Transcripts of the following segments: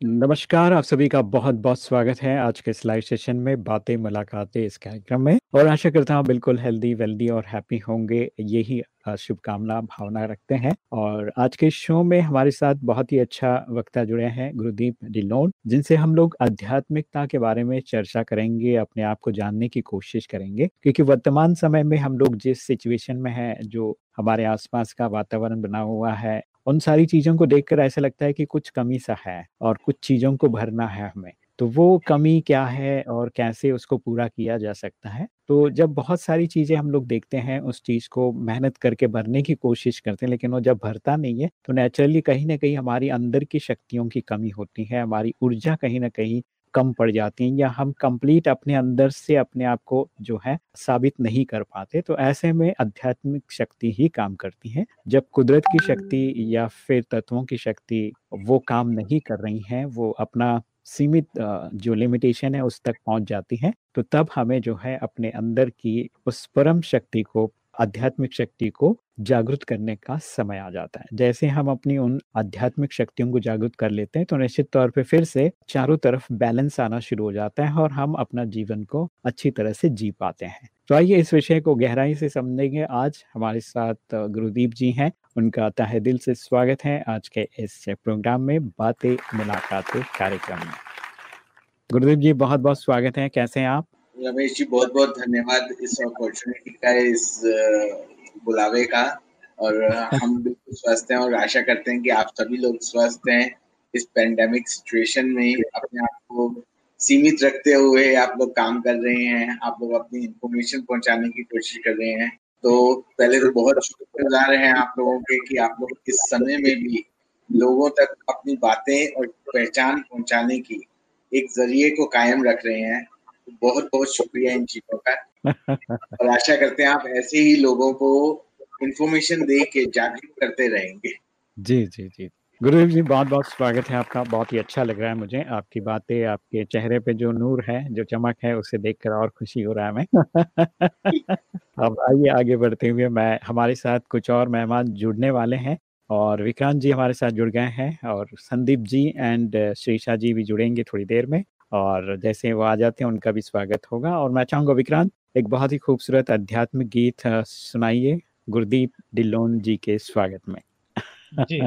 नमस्कार, आप सभी का बहुत बहुत स्वागत है आज के इस लाइव सेशन में बातें, मुलाकातें इस कार्यक्रम में। और आशा करता हूँ बिल्कुल हेल्दी वेल्दी और हैप्पी होंगे। यही शुभकामना, भावना रखते हैं। और आज के शो में हमारे साथ बहुत ही अच्छा वक्ता जुड़े हैं गुरुदीप डिलोन जिनसे हम लोग आध्यात्मिकता के बारे में चर्चा करेंगे, अपने आप को जानने की कोशिश करेंगे। क्योंकि वर्तमान समय में हम लोग जिस सिचुएशन में है, जो हमारे आसपास का वातावरण बना हुआ है उन सारी चीज़ों को देखकर ऐसा लगता है कि कुछ कमी सा है और कुछ चीज़ों को भरना है हमें। तो वो कमी क्या है और कैसे उसको पूरा किया जा सकता है? तो जब बहुत सारी चीज़ें हम लोग देखते हैं, उस चीज़ को मेहनत करके भरने की कोशिश करते हैं, लेकिन वो जब भरता नहीं है तो नेचुरली कहीं ना कहीं हमारी अंदर की शक्तियों की कमी होती है, हमारी ऊर्जा कहीं ना कहीं कम पड़ जाती हैं या हम कंप्लीट अपने अंदर से अपने आप को जो है साबित नहीं कर पाते तो ऐसे में आध्यात्मिक शक्ति ही काम करती है। जब कुदरत की शक्ति या फिर तत्वों की शक्ति वो काम नहीं कर रही हैं, वो अपना सीमित जो लिमिटेशन है उस तक पहुँच जाती है तो तब हमें जो है अपने अंदर की उस परम शक्ति को आध्यात्मिक शक्ति को जागृत करने का समय आ जाता है। जैसे हम अपनी उन आध्यात्मिक शक्तियों को जागृत कर लेते हैं तो निश्चित तौर पे फिर से चारों तरफ़ बैलेंस आना शुरू हो जाता है और हम अपना जीवन को अच्छी तरह से जी पाते हैं। तो आइए इस विषय को गहराई से समझेंगे। आज हमारे साथ गुरुदीप जी हैं, उनका तहे दिल से स्वागत है। आज के इस प्रोग्राम में बातें, मुलाकातें, कार्यक्रम में। गुरुदीप जी बहुत बहुत स्वागत है। कैसे हैं आप? रमेश जी बहुत बहुत धन्यवाद इस अपॉर्चुनिटी का इस बुलावे का। और हम बिल्कुल स्वस्थ हैं और आशा करते हैं कि आप सभी लोग स्वस्थ हैं। इस पेंडेमिक सिचुएशन में अपने आप को सीमित रखते हुए आप लोग काम कर रहे हैं आप लोग अपनी इंफॉर्मेशन पहुँचाने की कोशिश कर रहे हैं। तो पहले तो बहुत शुक्रगुजार हैं आप लोगों के कि आप लोग इस समय में भी लोगों तक अपनी बातें और पहचान पहुँचाने की एक ज़रिए को कायम रख रहे हैं। बहुत बहुत शुक्रिया इन चीज़ों का। और आशा करते हैं आप ऐसे ही लोगों को इंफॉर्मेशन दे के जागरूक करते रहेंगे। जी जी जी। गुरु जी, बहुत बहुत स्वागत है आपका। बहुत ही अच्छा लग रहा है मुझे। आपकी बातें, आपके चेहरे पे जो नूर है, जो चमक है, उसे देखकर और खुशी हो रहा है मैं। अब आइए, आगे बढ़ते हुए मैं, हमारे साथ कुछ और मेहमान जुड़ने वाले हैं और विक्रांत जी हमारे साथ जुड़ गए हैं और संदीप जी एंड श्रीषा जी भी जुड़ेंगे थोड़ी देर में। और जैसे वो आ जाते हैं उनका भी स्वागत होगा। और मैं चाहूँगा विक्रांत एक बहुत ही खूबसूरत आध्यात्मिक गीत सुनाइए। गुरदीप डिलोन जी के स्वागत में। जी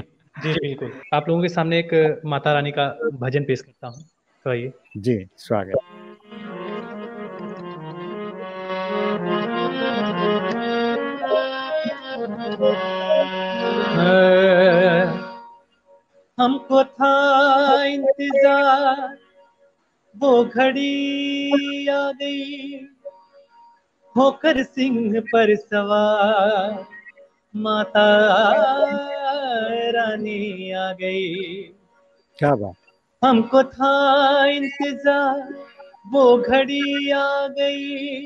जी बिल्कुल। आप लोगों के सामने एक माता रानी का भजन पेश करता हूँ। तो जी स्वागत। हमको था इंतज़ार वो घड़ी आ गई होकर सिंह पर सवार। माता रानी आ गई। क्या बात। हमको था इंतज़ार वो घड़ी आ गई।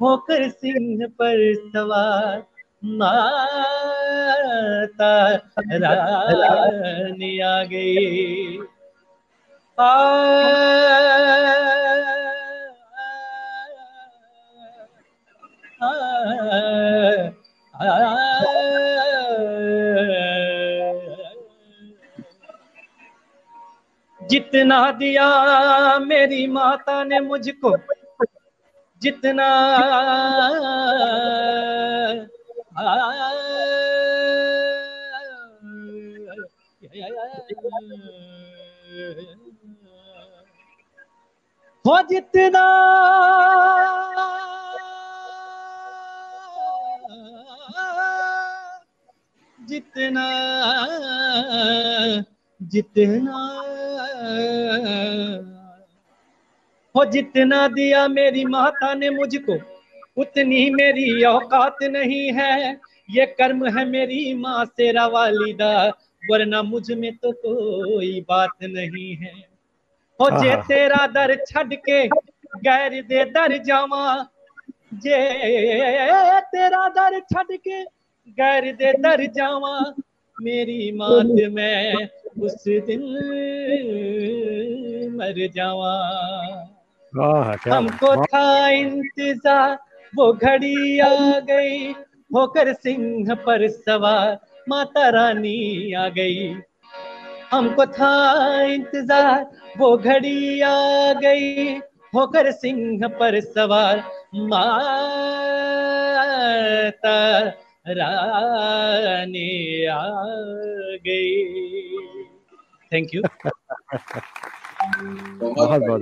होकर सिंह पर सवार। माता रानी आ गई। जितना दिया मेरी माता ने मुझको जितना आ, हो जितना जितना जितना हो जितना दिया मेरी माता ने मुझको, उतनी मेरी औकात नहीं है। ये कर्म है मेरी माँ सेरा वालिदा वरना मुझमें तो कोई बात नहीं है। हो जे तेरा दर छड़ के गैर दे दर जावा जे तेरा दर छड़ के गैर दे दर जावा मेरी मात में उस दिन मर जावा हमको था इंतज़ार वो घड़ी आ गई होकर सिंह पर सवार माता रानी आ गई। हमको था इंतज़ार वो घड़ी आ गई होकर सिंह पर सवार। माता रानी आ गई। थैंक यू बहुत बहुत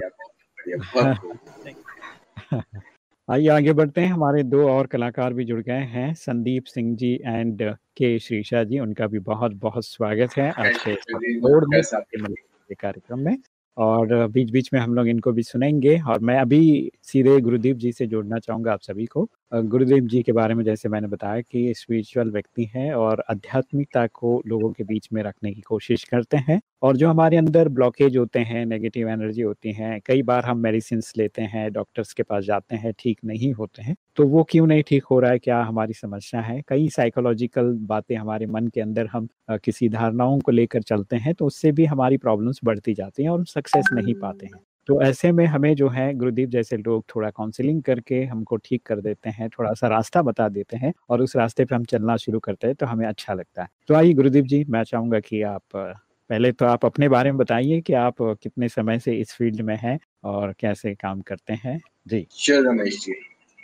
आइए आगे बढ़ते हैं। हमारे दो और कलाकार भी जुड़ गए हैं संदीप सिंह जी एंड के श्रीषा जी उनका भी बहुत बहुत स्वागत है। आज के कार्यक्रम में। और बीच बीच में हम लोग इनको भी सुनेंगे। और मैं अभी सीधे गुरुदीप जी से जोड़ना चाहूँगा आप सभी को। गुरुदेव जी के बारे में जैसे मैंने बताया कि स्पिरिचुअल व्यक्ति हैं और आध्यात्मिकता को लोगों के बीच में रखने की कोशिश करते हैं और जो हमारे अंदर ब्लॉकेज होते हैं नेगेटिव एनर्जी होती हैं, कई बार हम मेडिसिन लेते हैं डॉक्टर्स के पास जाते हैं, ठीक नहीं होते हैं तो वो क्यों नहीं ठीक हो रहा है, क्या हमारी समस्या है? कई साइकोलॉजिकल बातें हमारे मन के अंदर हम किसी धारणाओं को लेकर चलते हैं तो उससे भी हमारी प्रॉब्लम्स बढ़ती जाती हैं और सक्सेस नहीं पाते हैं। तो ऐसे में हमें जो है गुरुदीप जैसे लोग थोड़ा काउंसलिंग करके हमको ठीक कर देते हैं, थोड़ा सा रास्ता बता देते हैं और उस रास्ते पे हम चलना शुरू करते हैं तो हमें अच्छा लगता है। तो आइए गुरुदीप जी, मैं चाहूँगा कि आप, पहले तो आप अपने बारे में बताइए कि आप कितने समय से इस फ़ील्ड में हैं और कैसे काम करते हैं। जी। श्योर रमेश जी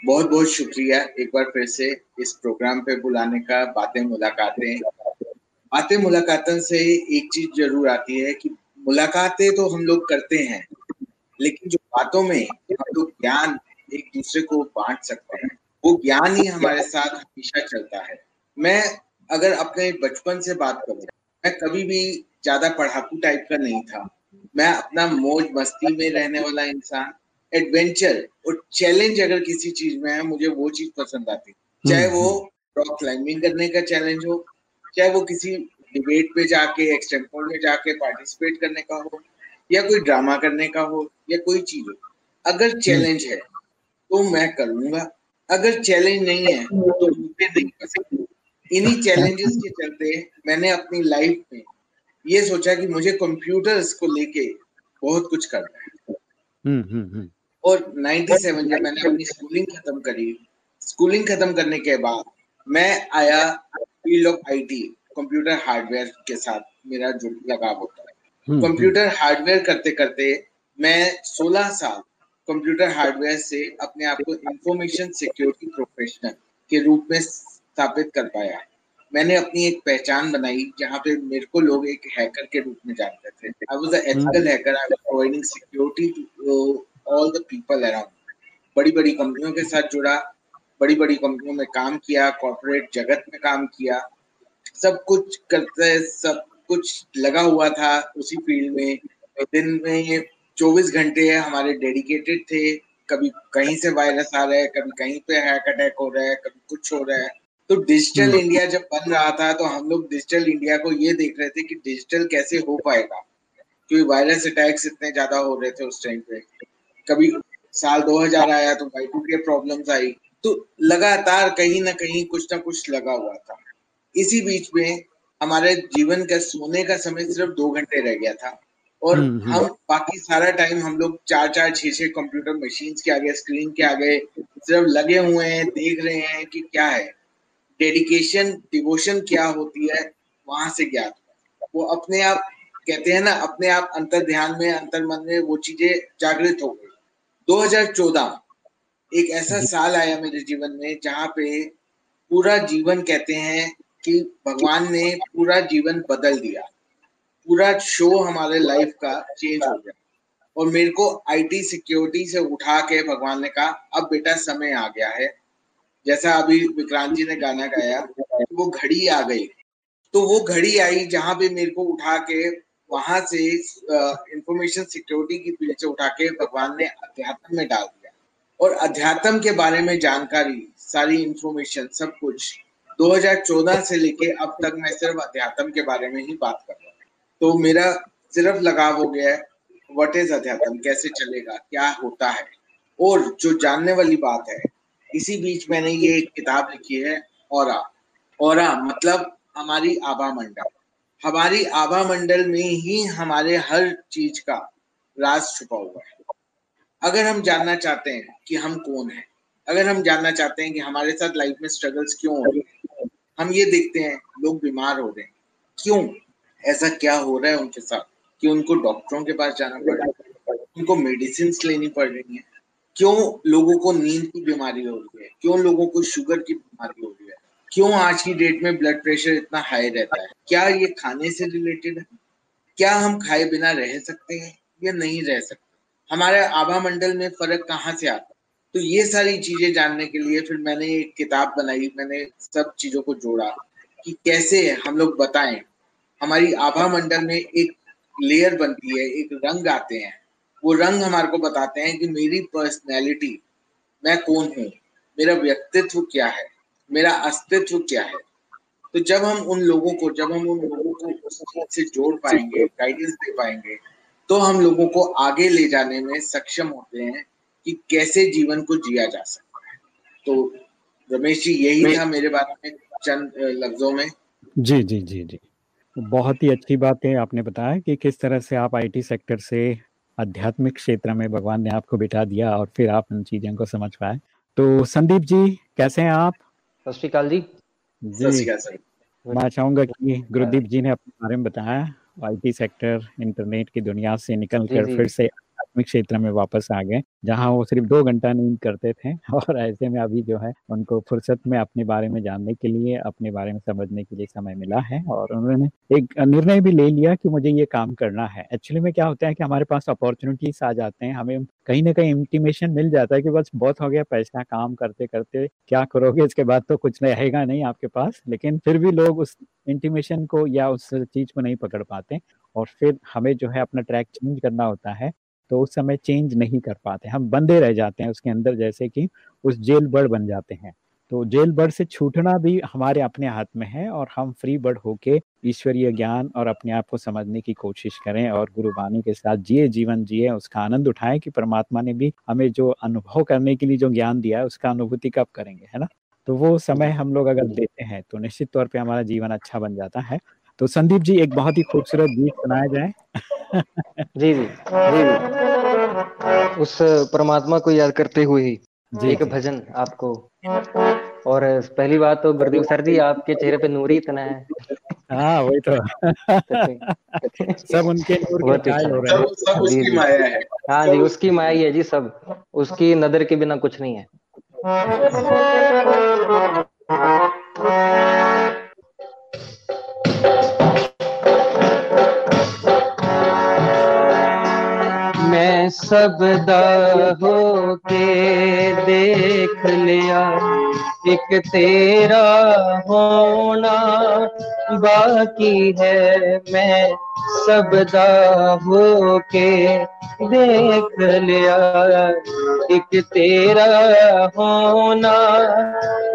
बहुत बहुत शुक्रिया एक बार फिर से इस प्रोग्राम पे बुलाने का, बातें मुलाकातें। बातें मुलाकातों से एक चीज़ ज़रूर आती है कि मुलाकातें तो हम लोग करते हैं लेकिन जो बातों में हम लोग ज्ञान एक दूसरे को बांट सकते हैं वो ज्ञान ही हमारे साथ हमेशा चलता है। मैं अगर अपने बचपन से बात करूँ मैं कभी भी ज़्यादा पढ़ाकू टाइप का नहीं था। मैं अपना मौज मस्ती में रहने वाला इंसान एडवेंचर और चैलेंज अगर किसी चीज़ में है मुझे वो चीज़ पसंद आती। चाहे वो रॉक क्लाइंबिंग करने का चैलेंज हो चाहे वो किसी डिबेट पे जाके एक्सटेम्पोर में जाके पार्टिसिपेट करने का हो या कोई ड्रामा करने का हो या कोई चीज़ हो अगर चैलेंज है तो मैं करूँगा अगर चैलेंज नहीं है तो मुझे नहीं पसंद इन्हीं चैलेंजेस के चलते मैंने अपनी लाइफ में ये सोचा कि मुझे कंप्यूटर्स को लेके बहुत कुछ करना है। हम्म, हम्म, हम्म। और 97 जब मैंने अपनी स्कूलिंग खत्म करी स्कूलिंग खत्म करने के बाद मैं आया field of IT computer hardware के साथ मेरा जो लगाव होता। है कंप्यूटर हार्डवेयर करते करते मैं 16 साल कंप्यूटर हार्डवेयर से अपने आप को इंफॉर्मेशन सिक्योरिटी प्रोफेशनल के रूप में स्थापित कर पाया। मैंने अपनी एक पहचान बनाई जहाँ पे मेरे को लोग एक हैकर के रूप में जानते थे। I was ethical hacker I was providing security to all the people around बड़ी बड़ी कंपनियों के साथ जुड़ा बड़ी बड़ी कंपनियों में काम किया कॉर्पोरेट जगत में काम किया। सब कुछ करते सब कुछ लगा हुआ था उसी फ़ील्ड में। दिन में ये चौबीस घंटे हमारे डेडिकेटेड थे। कभी कहीं से वायरस आ रहा है कभी कहीं पे हैक अटैक हो रहा है कभी कुछ हो रहा है। तो डिजिटल इंडिया हम्म। जब बन रहा था तो हम लोग डिजिटल इंडिया को ये देख रहे थे कि डिजिटल कैसे हो पाएगा। क्योंकि वायरस अटैक्स इतने ज़्यादा हो रहे थे उस टाइम पे। कभी साल 2000 आया तो वाई टू के प्रॉब्लम्स आई। तो लगातार कहीं ना कहीं कुछ ना कुछ लगा हुआ था। इसी बीच में हमारे जीवन का सोने का समय सिर्फ़ दो घंटे रह गया था। और हम्म, हम्म। हम बाकी सारा टाइम हम लोग चार चार छह छह कंप्यूटर मशीन के आगे स्क्रीन के आगे सिर्फ़ लगे हुए हैं देख रहे हैं कि क्या है। डेडिकेशन डिवोशन क्या होती है वहाँ से ज्ञात वो अपने आप कहते हैं ना अपने आप अंतर ध्यान में अंतर मन में वो चीज़ें जागृत हो गई। 2014 एक ऐसा साल आया मेरे जीवन में जहाँ पे पूरा जीवन कहते हैं कि भगवान ने पूरा जीवन बदल दिया। पूरा शो हमारे लाइफ का चेंज हो गया। और मेरे को आईटी सिक्योरिटी से उठा के भगवान ने कहा, अब बेटा समय आ गया है। जैसा अभी विक्रांत जी ने गाना गाया, वो घड़ी आ गई। तो वो घड़ी आई जहाँ पे मेरे को उठा के, वहाँ से इंफॉर्मेशन सिक्योरिटी की फ़ील्ड से उठा के भगवान ने अध्यात्म में डाल दिया। और अध्यात्म के बारे में जानकारी, सारी इंफॉर्मेशन सब कुछ 2014 से लेके अब तक मैं सिर्फ़ अध्यात्म के बारे में ही बात कर रहा हूँ। तो मेरा सिर्फ़ लगाव हो गया है वट इज़ अध्यात्म? कैसे चलेगा? क्या होता है? और जो जानने वाली बात है, इसी बीच मैंने ये एक किताब लिखी है, और। और मतलब हमारी आभा मंडल। हमारी आभा मंडल में ही हमारे हर चीज़ का राज छुपा हुआ है। अगर हम जानना चाहते हैं कि हम कौन है, अगर हम जानना चाहते हैं कि हमारे साथ लाइफ में स्ट्रगल्स क्यों हो हम ये देखते हैं, लोग बीमार हो रहे हैं। क्यों? ऐसा क्या हो रहा है उनके साथ? कि उनको डॉक्टरों के पास जाना पड़ रहा है? उनको मेडिसिन लेनी पड़ रही है? क्यों लोगों को नींद की बीमारी हो रही है? क्यों लोगों को शुगर की बीमारी हो रही है? क्यों आज की डेट में ब्लड प्रेशर इतना हाई रहता है? क्या ये खाने से रिलेटेड है? क्या हम खाए बिना रह सकते हैं? या नहीं रह सकते। हमारे आभा मंडल में फ़र्क कहाँ से आता? तो ये सारी चीज़ें जानने के लिए फिर मैंने एक किताब बनाई, मैंने सब चीज़ों को जोड़ा कि कैसे हम लोग बताएँ। हमारी आभा मंडल में एक लेयर बनती है, एक रंग आते हैं। वो रंग हमारे को बताते हैं कि मेरी पर्सनैलिटी मैं कौन हूँ? मेरा व्यक्तित्व क्या है? मेरा अस्तित्व क्या है? तो जब हम उन लोगों को, जब हम उन लोगों को से जोड़ पाएँगे गाइडेंस दे पाएँगे तो हम लोगों को आगे ले जाने में सक्षम होते हैं। कि कैसे जीवन को जिया जा सकता है। तो रमेश जी यही था मेरे बारे में चंद लफ्जों में। जी जी जी जी। बहुत ही अच्छी बात है आपने बताया कि किस तरह से आप आईटी सेक्टर से आध्यात्मिक क्षेत्र में भगवान ने आपको बिठा दिया और फिर आप उन चीज़ों को समझ पाए। तो संदीप जी कैसे हैं आप? सत श्रीकाल जी। जी। मैं चाहूँगा कि गुरुदीप जी ने अपने बारे में बताया आईटी सेक्टर इंटरनेट की दुनिया से निकल कर फिर से आध्यात्मिक क्षेत्र में वापस आ गए, जहाँ वो सिर्फ़ दो घंटा नींद करते थे और ऐसे में अभी जो है उनको फुर्सत में अपने बारे में जानने के लिए, अपने बारे में समझने के लिए समय मिला है और उन्होंने एक निर्णय भी ले लिया कि मुझे ये काम करना है। एक्चुअली में क्या होता है कि हमारे पास अपॉर्चुनिटीज़ आ जाते हैं, हमें कहीं ना कहीं इंटीमेशन मिल जाता है कि बस बहुत हो गया, पैसा, काम करते करते क्या करोगे, इसके बाद तो कुछ रहेगा नहीं आपके पास, लेकिन फिर भी लोग उस इंटीमेशन को या उस चीज़ को नहीं पकड़ पाते और फिर हमें जो है अपना ट्रैक चेंज करना होता है। तो उस समय चेंज नहीं कर पाते। हम बंदे रह जाते हैं उसके अंदर, जैसे कि उस जेल बर्ड बन जाते हैं। तो जेल बर्ड से छूटना भी हमारे अपने हाथ में है और हम फ्री बर्ड होके ईश्वरीय ज्ञान और अपने आप को समझने की कोशिश करें और गुरुबानी के साथ जिए, जीवन जिए, उसका आनंद उठाएँ कि परमात्मा ने भी हमें जो अनुभव करने के लिए जो ज्ञान दिया है, उसका अनुभूति कब करेंगे, है ना? तो वो समय हम लोग अगर देते हैं तो निश्चित तौर पर हमारा जीवन अच्छा बन जाता है। तो संदीप जी, एक बहुत ही खूबसूरत गीत सुनाया जाए। जी जी। जी जी। उस परमात्मा को याद करते हुए ही जी, एक भजन आपको। और पहली बात तो गुरुदेव सर जी आपके चेहरे पे नूर ही इतना है। हाँ वही तो। सब उनके नूर के। हो रहे हैं। सब उसकी माया है हाँ जी उसकी माया ही है जी सब। उसकी नज़र के बिना कुछ नहीं है। मैं सब हो के देख लिया, एक तेरा होना बाकी है। मैं सब हो के देख लिया, एक तेरा होना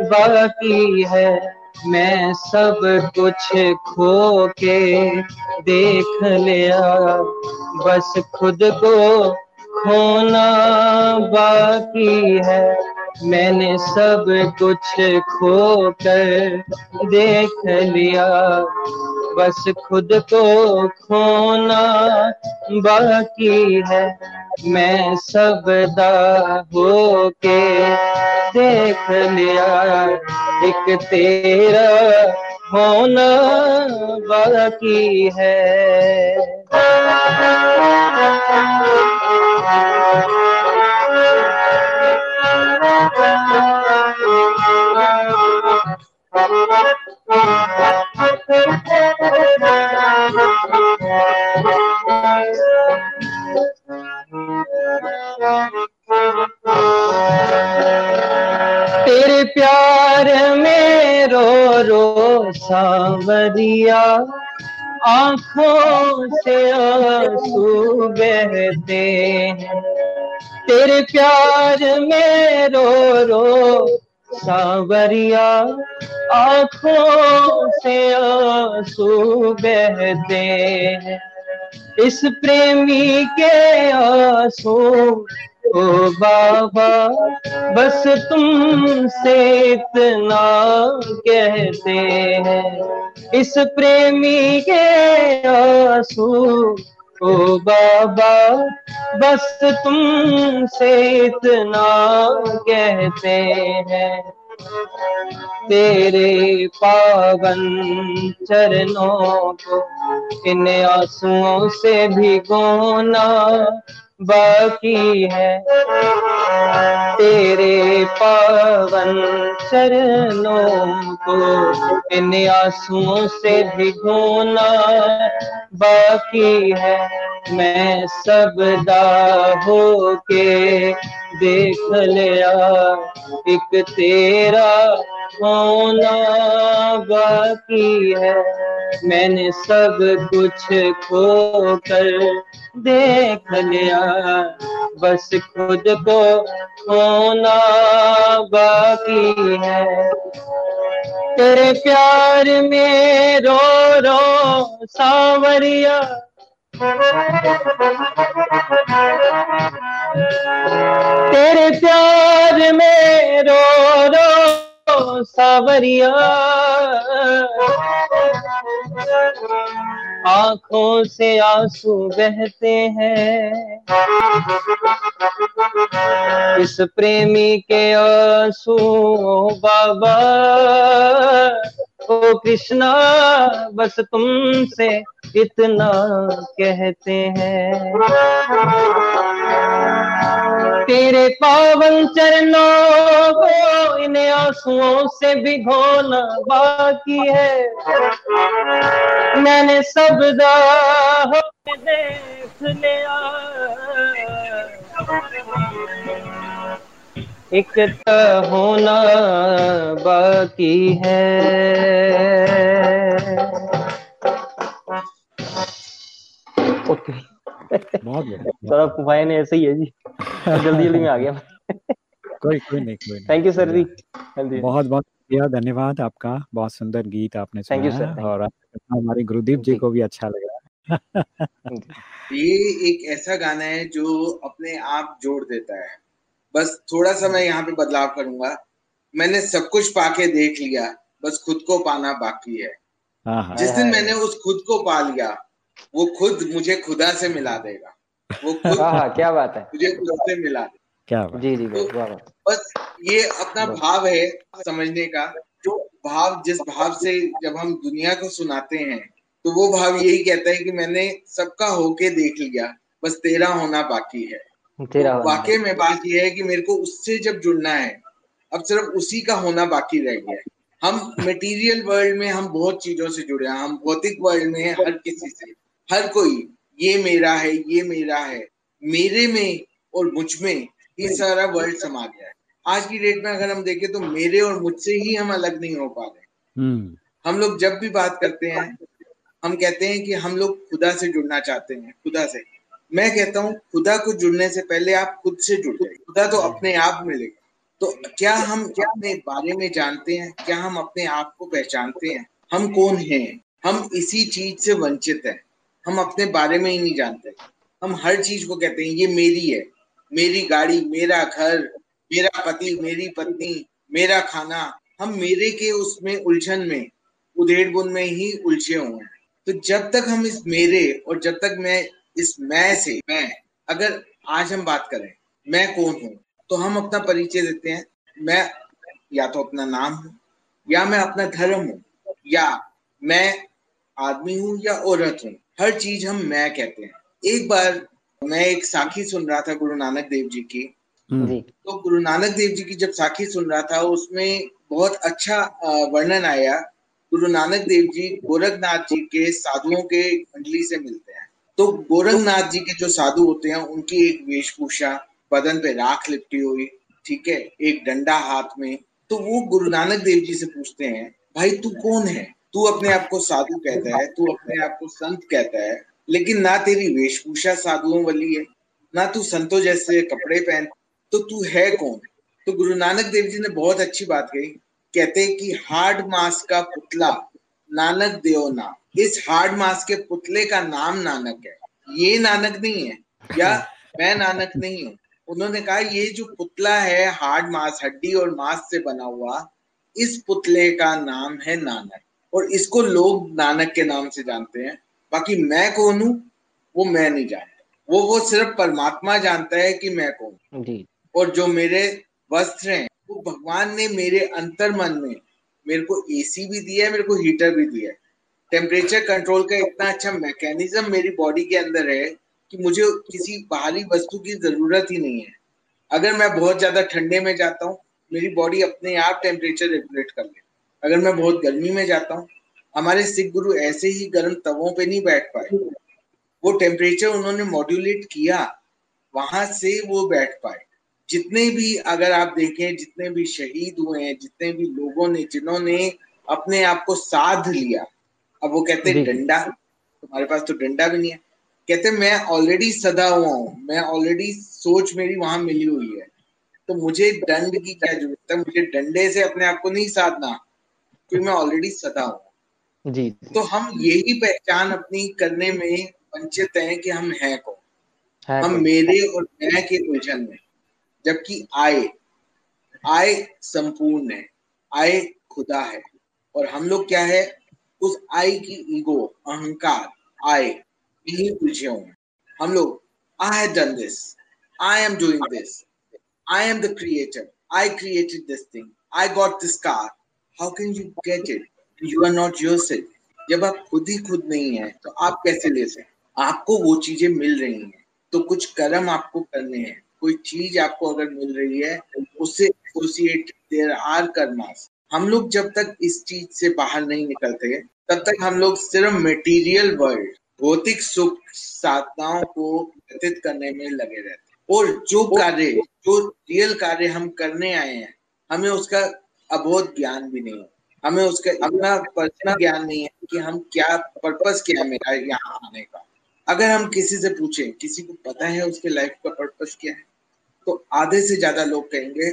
बाकी है। मैं सब कुछ खो के देख लिया, बस खुद को खोना बाकी है। मैंने सब कुछ खो कर देख लिया। बस खुद को खोना बाकी है। मैं सब दा हो के देख लिया। एक तेरा होना बाकी है। तेरे प्यार में रो रो सावरिया। आँखों से आँसू बहते तेरे प्यार में रो रो, सावरिया आँखों से आँसू बहते इस प्रेमी के आँसू ओ बाबा, बस तुमसे इतना कहते हैं। इस प्रेमी के आँसू, ओ बाबा, बस तुमसे इतना कहते हैं। तेरे पावन चरणों को, इन आंसुओं से भिगोना बाकी है। तेरे पावन चरणों को इन आंसुओं से भिगोना बाकी है। मैं सब हो के देख लिया एक तेरा होना बाकी है। मैंने सब कुछ खो कर देख लिया बस खुद को होना बाकी है। तेरे प्यार में रो रो सावरिया तेरे प्यार में रो रो सावरिया। आँखों से आँसू बहते हैं। इस प्रेमी के आँसू बाबा, ओ कृष्णा, बस तुमसे इतना कहते हैं। तेरे पावन चरणों को इन आंसुओं से भिगोना बाकी है। मैंने सब देख एक होना बाकी है। ओके। बहुत सौरभ कुमार ने ऐसे ही है जी। जल्दी जल्दी में आ गया कोई कोई नहीं कोई थैंक यू सर जी। बहुत बहुत शुक्रिया धन्यवाद आपका। बहुत सुंदर गीत आपने थैंक यू सर और हमारे गुरुदीप जी को भी अच्छा लग। रहा है ये एक ऐसा गाना है जो अपने आप जोड़ देता है। बस थोड़ा सा मैं यहाँ पे बदलाव करूँगा। मैंने सब कुछ पाके देख लिया बस खुद को पाना बाकी है। हाँ, हाँ। जिस दिन मैंने उस खुद को पा लिया वो खुद मुझे खुदा से मिला देगा। वो खुद हाँ, क्या बात है। मुझे खुद से मिला देगा। क्या बात जी जी तो बस ये अपना भाव है समझने का। जो भाव जिस भाव से जब हम दुनिया को सुनाते हैं तो वो भाव यही कहता है कि मैंने सबका होके देख लिया बस तेरा होना बाकी है। तो वाकई में बात यह है कि मेरे को उससे जब जुड़ना है अब सिर्फ़ उसी का होना बाकी रह गया है। हम मटेरियल वर्ल्ड में हम बहुत चीज़ों से जुड़े हैं हम भौतिक वर्ल्ड में हर किसी से। हर कोई ये मेरा है ये मेरा है मेरे में और मुझमें ये सारा वर्ल्ड समा गया है। आज की डेट में अगर हम देखें तो मेरे और मुझसे ही हम अलग नहीं हो पा रहे। हम्म। हम लोग जब भी बात करते हैं हम कहते हैं कि हम लोग खुदा से जुड़ना चाहते हैं खुदा से। मैं कहता हूँ खुदा को जुड़ने से पहले आप खुद से जुड़ जाए खुदा तो अपने आप मिलेगा तो क्या हम क्या अपने बारे में जानते हैं? क्या हम अपने आप को पहचानते हैं? हम कौन हैं? हम इसी चीज़ से वंचित हैं। हम अपने बारे में ही नहीं जानते। हम हर चीज़ को कहते हैं, ये मेरी है। मेरी गाड़ी, मेरा घर, मेरा पति, मेरी पत्नी, मेरा खाना। हम मेरे के उसमें, उलझन में, उधेड़ बुन में ही उलझे हुए हैं। तो जब तक हम इस मेरे और जब तक मैं इस मैं से, मैं, अगर आज हम बात करें, मैं कौन हूँ तो हम अपना परिचय देते हैं। मैं या तो अपना नाम हूँ, या मैं अपना धर्म हूँ, या मैं आदमी हूँ या औरत हूँ। हर चीज़ हम मैं कहते हैं। एक बार मैं एक साखी सुन रहा था गुरु नानक देव जी की। हम्म। तो गुरु नानक देव जी की जब साखी सुन रहा था उसमें बहुत अच्छा वर्णन आया। गुरु नानक देव जी गोरखनाथ जी के साधुओं के मंडली से मिलते हैं। तो गोरखनाथ जी के जो साधु होते हैं उनकी एक वेशभूषा बदन पे राख लिपटी हुई ठीक है? एक डंडा हाथ में। तो वो गुरु नानक देव जी से पूछते हैं भाई तू कौन है? तू अपने आप को साधु कहता है, तू अपने आप को संत कहता है, लेकिन ना तेरी वेशभूषा साधुओं वाली है, ना तू संतों जैसे कपड़े पहन तो तू है कौन? तो गुरु नानक देव जी ने बहुत अच्छी बात कही, कहते कि हार्ड मास का पुतला, नानक देव नाम इस हार्ड मास के पुतले का नाम नानक है। ये नानक नहीं है, या मैं नानक नहीं हूँ। उन्होंने कहा, ये जो पुतला है हार्ड मास हड्डी और मांस से बना हुआ, इस पुतले का नाम है नानक। और इसको लोग नानक के नाम से जानते हैं। बाकी मैं कौन हूँ वो मैं नहीं जानता। वो वो सिर्फ़ परमात्मा जानता है कि मैं कौन जी। और जो मेरे वस्त्र हैं वो भगवान ने मेरे अंतर मन में मेरे को एसी भी दिया है मेरे को हीटर भी दिया है। टेम्परेचर कंट्रोल का इतना अच्छा मैकेनिज्म मेरी बॉडी के अंदर है कि मुझे किसी बाहरी वस्तु की ज़रूरत ही नहीं है। अगर मैं बहुत ज़्यादा ठंडे में जाता हूँ मेरी बॉडी अपने आप टेम्परेचर रेगुलेट कर ले अगर मैं बहुत गर्मी में जाता हूँ हमारे सिख गुरु ऐसे ही गर्म तवों पे नहीं बैठ पाए। वो टेम्परेचर उन्होंने मॉड्यूलेट किया वहाँ से वो बैठ पाए। जितने भी अगर आप देखें जितने भी शहीद हुए हैं जितने भी लोगों ने जिन्होंने अपने आप को साध लिया अब वो कहते हैं डंडा। तुम्हारे पास तो डंडा भी नहीं है। कहते मैं ऑलरेडी सदा हुआ हूँ। मैं ऑलरेडी सोच मेरी वहाँ मिली हुई है। तो मुझे दंड की क्या ज़रूरत है? मुझे डंडे से अपने आप को नहीं साधना। क्योंकि मैं ऑलरेडी सदा हूँ। जी। तो हम यही पहचान अपनी करने में वंचित हैं कि हम हैं कौन? है हम मेरे और मैं के उलझन में। जबकि आय आय संपूर्ण है आय खुदा है। और हम लोग क्या है? उस आई की ईगो अहंकार आय यही उलझे हुए हम लोग I have done this I am doing this I am the creator I created this thing I got this car how can you get it you are not yourself जब आप खुद ही खुद नहीं है तो आप कैसे ले सकते आपको वो चीज़ें मिल रही हैं। तो कुछ कर्म आपको करने हैं। कोई चीज़ आपको अगर मिल रही है उससे एसोसिएट देर आर कर्मास हम लोग जब तक इस चीज़ से बाहर नहीं निकलते, तब तक हम लोग सिर्फ़ मेटीरियल वर्ल्ड भौतिक सुख साधनाओं को व्यतीत करने में लगे रहते और जो कार्य, जो रियल कार्य हम करने आए हैं, हमें उसका अबोध ज्ञान भी नहीं है। हमें उसके अपना पर्सनल ज्ञान नहीं है कि हम क्या पर्पस क्या मेरा यहाँ आने का। अगर हम किसी से पूछें, किसी को पता है उसके लाइफ का पर्पस क्या है तो आधे से ज़्यादा लोग कहेंगे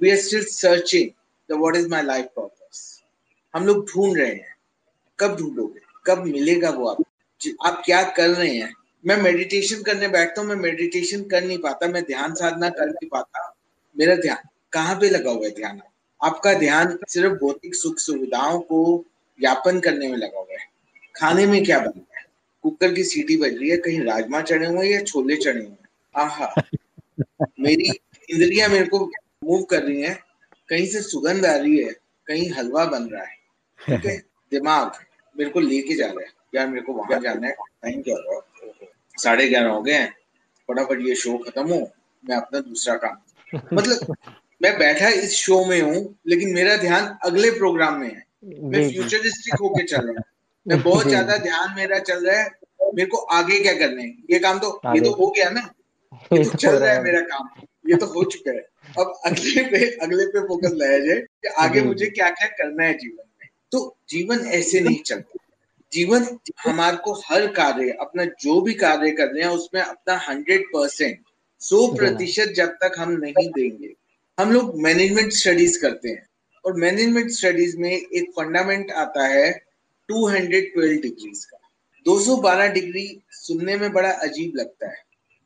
we are still searching the what is my life purpose हम लोग ढूंढ रहे हैं। कब ढूंढोगे? कब मिलेगा वो आप आप क्या कर रहे हैं? मैं मेडिटेशन करने बैठता हूँ, मैं मेडिटेशन कर नहीं पाता, मैं ध्यान साधना कर नहीं पाता। मेरा ध्यान कहाँ पे लगा हुआ है ध्यान? आपका ध्यान सिर्फ़ भौतिक सुख सुविधाओं को यापन करने में लगा हुआ है। खाने में क्या बन रहा है? कुकर की सीटी बज रही है, कहीं राजमा चढ़े हुए या छोले चढ़े हुए आहा, मेरी इंद्रिया मेरे को मूव कर रही है। कहीं से सुगंध आ रही है, कहीं हलवा बन रहा है। ठीक है, दिमाग मेरे को लेके जा रहा है। यार, मेरे को वहाँ जाना है। टाइम क्या हो साढ़े ग्यारह हो गए हैं। फटाफट ये शो खत्म हो, मैं अपना दूसरा काम मतलब मैं बैठा इस शो में हूँ लेकिन मेरा ध्यान अगले प्रोग्राम में है। मैं फ्यूचरिस्टिक होके चल रहा हूँ। मैं बहुत ज़्यादा ध्यान मेरा चल रहा है मेरे को आगे क्या करने है? ये काम तो ये तो हो गया ना। ये तो चल रहा है मेरा काम। ये तो हो चुका है। अब अगले पे अगले पे फोकस लाया जाए कि आगे मुझे क्या क्या करना है जीवन में। तो जीवन ऐसे नहीं चलता। जीवन हमारे को हर कार्य अपना जो भी कार्य कर रहे हैं उसमें अपना हंड्रेड परसेंट सौ प्रतिशत जब तक हम नहीं देंगे हम लोग मैनेजमेंट स्टडीज़ करते हैं। और मैनेजमेंट स्टडीज़ में एक फंडामेंट आता है 212 डिग्रीज का। 212 डिग्री सुनने में बड़ा अजीब लगता है।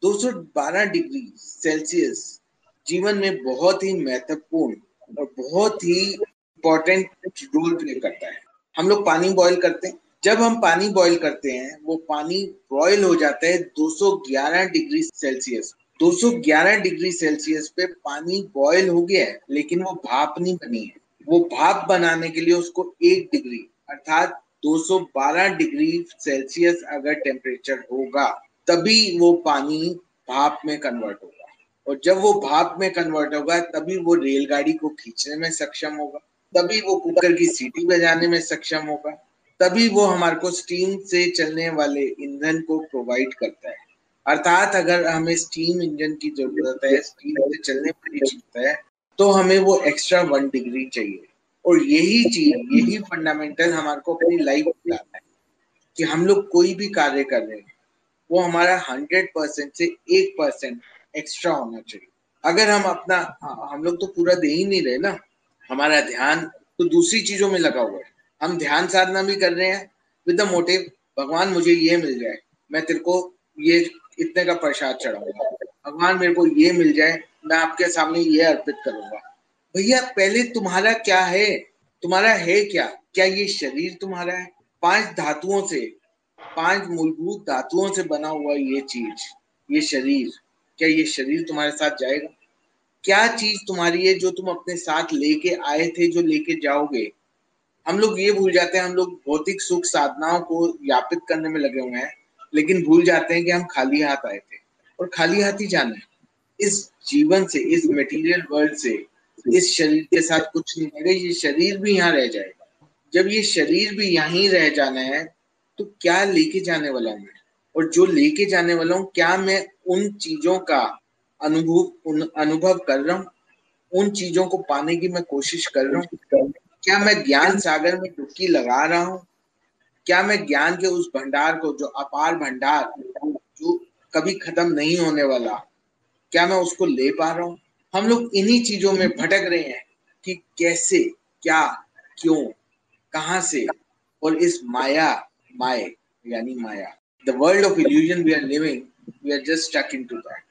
212 डिग्री सेल्सियस जीवन में बहुत ही महत्वपूर्ण और बहुत ही इम्पोर्टेंट रोल प्ले करता है। हम लोग पानी बॉईल करते हैं। जब हम पानी बॉईल करते हैं, वो पानी बॉईल हो जाता है 211 डिग्री सेल्सियस 211 डिग्री सेल्सियस पे पानी बॉईल हो गया है, लेकिन वो भाप नहीं बनी है। वो भाप बनाने के लिए उसको एक डिग्री, अर्थात 212 डिग्री सेल्सियस अगर टेम्परेचर होगा, तभी वो पानी भाप में कन्वर्ट होगा। और जब वो भाप में कन्वर्ट होगा, तभी वो रेलगाड़ी को खींचने में सक्षम होगा, तभी वो कुकर की सीटी बजाने में सक्षम होगा, तभी वो हमारे को स्टीम से चलने वाले ईंधन को प्रोवाइड करता है। अर्थात अगर हमें स्टीम इंजन की ज़रूरत है स्टीम से चलने वाली चीज़ है तो हमें वो एक्स्ट्रा वन डिग्री चाहिए। और यही चीज़ यही फंडामेंटल हमारे को अपनी लाइफ बताता है कि हम लोग कोई भी कार्य कर रहे हैं वो हमारा हंड्रेड परसेंट से एक परसेंट एक्स्ट्रा होना चाहिए। अगर हम अपना हाँ, हम लोग तो पूरा दे ही नहीं रहे ना। हमारा ध्यान तो दूसरी चीज़ों में लगा हुआ है। हम ध्यान साधना भी कर रहे हैं। विद द मोटिव भगवान मुझे ये मिल जाए मैं तेरे को ये इतने का प्रसाद चढ़ाऊँगा। भगवान मेरे को ये मिल जाए, मैं आपके सामने ये अर्पित करूँगा। भैया, पहले तुम्हारा क्या है? तुम्हारा है क्या? क्या ये शरीर तुम्हारा है? पाँच धातुओं से, पाँच मूलभूत धातुओं से बना हुआ ये चीज़, ये शरीर। क्या ये शरीर तुम्हारे साथ जाएगा? क्या चीज़ तुम्हारी है जो तुम अपने साथ लेके आए थे, जो लेके जाओगे? हम लोग ये भूल जाते हैं, हम लोग भौतिक सुख साधनाओं को यापित करने में लगे हुए हैं। लेकिन भूल जाते हैं कि हम खाली हाथ आए थे। और खाली हाथ ही जाना है। इस जीवन से, इस मटेरियल वर्ल्ड से, इस शरीर के साथ कुछ नहीं होगा ये शरीर भी यहाँ रह जाएगा जब ये शरीर भी यहीं रह जाना है तो क्या लेके जाने वाला हूँ और जो लेके जाने वाला हूँ, क्या मैं उन चीज़ों का अनुभव अनुभव कर रहा हूँ? उन चीज़ों को पाने की मैं कोशिश कर रहा हूँ? क्या मैं ज्ञान सागर में डुबकी लगा रहा हूँ? क्या मैं ज्ञान के उस भंडार को, जो अपार भंडार, जो कभी खत्म नहीं होने वाला, क्या मैं उसको ले पा रहा हूँ? हम लोग इन्हीं चीज़ों में भटक रहे हैं कि कैसे, क्या, क्यों, कहा से, और इस माया, माए, यानी माया। The world of illusion we are living we are just stuck in to that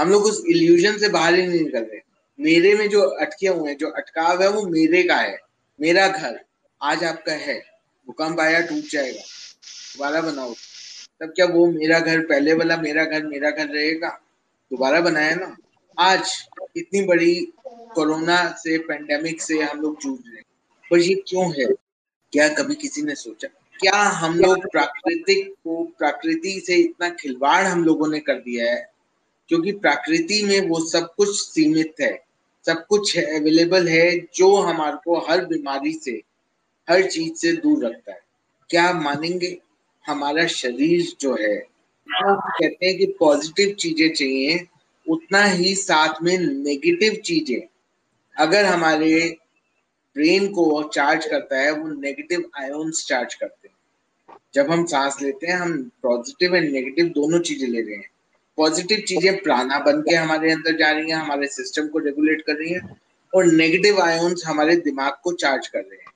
हम लोग उस इल्यूजन से बाहर ही नहीं निकल रहे। मेरे में जो अटके हुए हैं, जो अटकाव है, वो मेरे का है, मेरा घर आज आपका है। भूकंप आया, टूट जाएगा। दोबारा बनाओ। तब क्या वो मेरा घर, पहले वाला मेरा घर मेरा घर रहेगा? दोबारा बनाया ना? आज इतनी बड़ी कोरोना से पेंडेमिक से हम लोग जूझ रहे पर ये क्यों है? क्या कभी किसी ने सोचा? क्या हम लोग प्राकृतिक को, प्रकृति से इतना खिलवाड़ हम लोगों ने कर दिया है? क्योंकि प्रकृति में वो सब कुछ सीमित है। सब कुछ अवेलेबल है, जो हमारे को हर बीमारी से हर चीज़ से दूर रखता है। क्या मानेंगे? हमारा शरीर जो है कहते हैं कि पॉजिटिव चीज़ें चाहिए, उतना ही साथ में नेगेटिव चीज़ें। अगर हमारे ब्रेन को चार्ज करता है, वो नेगेटिव आयोन्स चार्ज करते हैं। जब हम सांस लेते हैं, हम पॉजिटिव एंड नेगेटिव दोनों चीज़ें ले रहे हैं। पॉजिटिव चीज़ें प्राणा बन के हमारे अंदर जा रही हैं, हमारे सिस्टम को रेगुलेट कर रही हैं, और नेगेटिव आयोन्स हमारे दिमाग को चार्ज कर रहे हैं।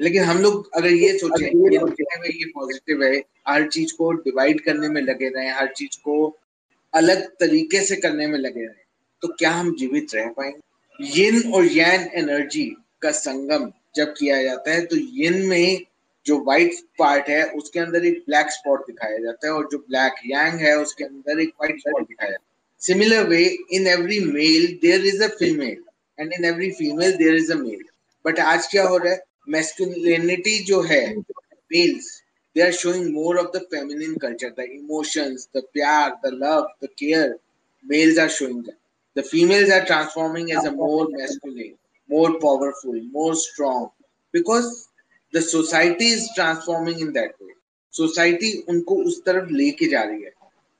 लेकिन हम लोग अगर ये सोचे ये ये पॉजिटिव है हर चीज़ को डिवाइड करने में लगे रहे हर चीज़ को अलग तरीके से करने में लगे रहे तो क्या हम जीवित रह पाएँगे? यिन और यैन एनर्जी का संगम जब किया जाता है तो यिन में जो व्हाइट पार्ट है उसके अंदर एक ब्लैक स्पॉट दिखाया जाता है और जो ब्लैक यांग है उसके अंदर एक व्हाइट स्पॉट दिखाया जाता है। Similar way in every male there is a female and in every female there is a male but आज क्या हो रहा है? मैस्कुलिनिटी जो है males they are showing more of the feminine culture the emotions the प्यार the love the care males are showing the females are transforming as a more masculine more powerful more strong because the society is transforming in that way society उनको उस तरफ़ लेके जा रही है।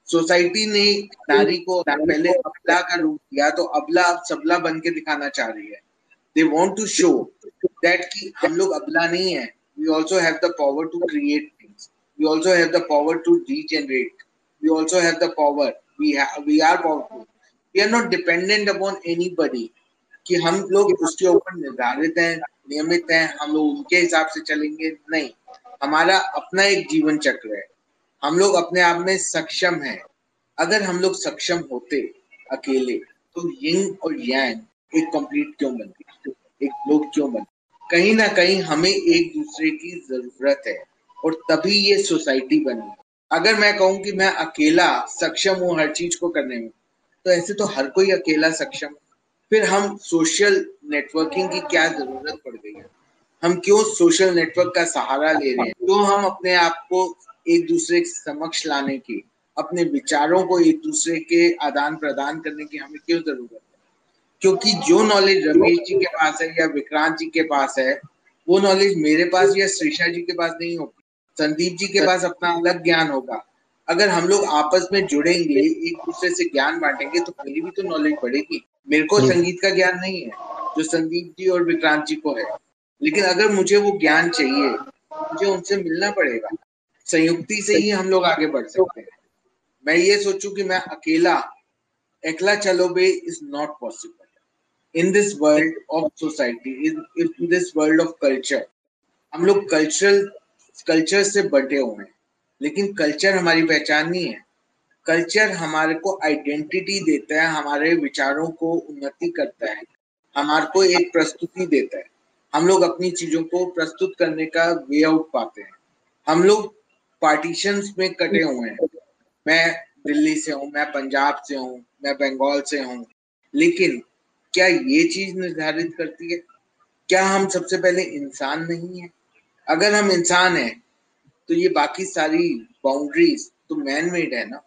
Society ने नारी को पहले अबला का रूप दिया तो अबला अब सबला बन के दिखाना चाह रही है। They want to show that कि हम लोग अबला नहीं है. We also have the power to create things we also have the power to regenerate we also have the power we we are powerful we are not dependent upon anybody कि हम लोग उसके ऊपर निर्धारित हैं, नियमित हैं, हम लोग उनके हिसाब से चलेंगे? नहीं. हमारा अपना एक जीवन चक्र है. हम लोग अपने आप में सक्षम हैं. अगर हम लोग सक्षम होते अकेले तो यिंग और यांग एक कंप्लीट क्यों बनती एक लोग क्यों बनते कहीं ना कहीं हमें एक दूसरे की ज़रूरत है, और तभी ये सोसाइटी बनी। अगर मैं कहूँ कि मैं अकेला सक्षम हूँ हर चीज़ को करने में तो ऐसे तो हर कोई अकेला सक्षम। फिर हम सोशल नेटवर्किंग की क्या ज़रूरत पड़ गई है? हम क्यों सोशल नेटवर्क का सहारा ले रहे हैं? क्यों हम अपने आप को एक दूसरे के समक्ष लाने की, अपने विचारों को एक दूसरे के आदान प्रदान करने की हमें क्यों ज़रूरत? क्योंकि जो नॉलेज रमेश जी के पास है या विक्रांत जी के पास है वो नॉलेज मेरे पास या श्रीषा जी के पास नहीं होगी संदीप जी के पास अपना अलग ज्ञान होगा। अगर हम लोग आपस में जुड़ेंगे एक दूसरे से ज्ञान बांटेंगे तो मेरी भी तो नॉलेज बढ़ेगी। मेरे को संगीत का ज्ञान नहीं है जो संदीप जी और विक्रांत जी को है। लेकिन अगर मुझे वो ज्ञान चाहिए मुझे उनसे मिलना पड़ेगा। संयुक्ति से ही हम लोग आगे बढ़ सकते हैं। मैं ये सोचूं कि मैं अकेला एकला चलो बे is not possible in this world of society in this world of culture हम लोग कल्चरल कल्चर से बटे हुए हैं, लेकिन कल्चर हमारी पहचान नहीं है। कल्चर हमारे को आइडेंटिटी देता है, हमारे विचारों को उन्नति करता है, हमारे को एक प्रस्तुति देता है। हम लोग अपनी चीज़ों को प्रस्तुत करने का वे आउट पाते हैं। हम लोग पार्टीशन में कटे हुए हैं। मैं दिल्ली से हूँ, मैं पंजाब से हूँ, मैं बंगाल से हूँ, लेकिन क्या ये चीज़ निर्धारित करती है? क्या हम सबसे पहले इंसान नहीं है? अगर हम इंसान हैं तो ये बाकी सारी बाउंड्रीज तो मैन मेड है ना?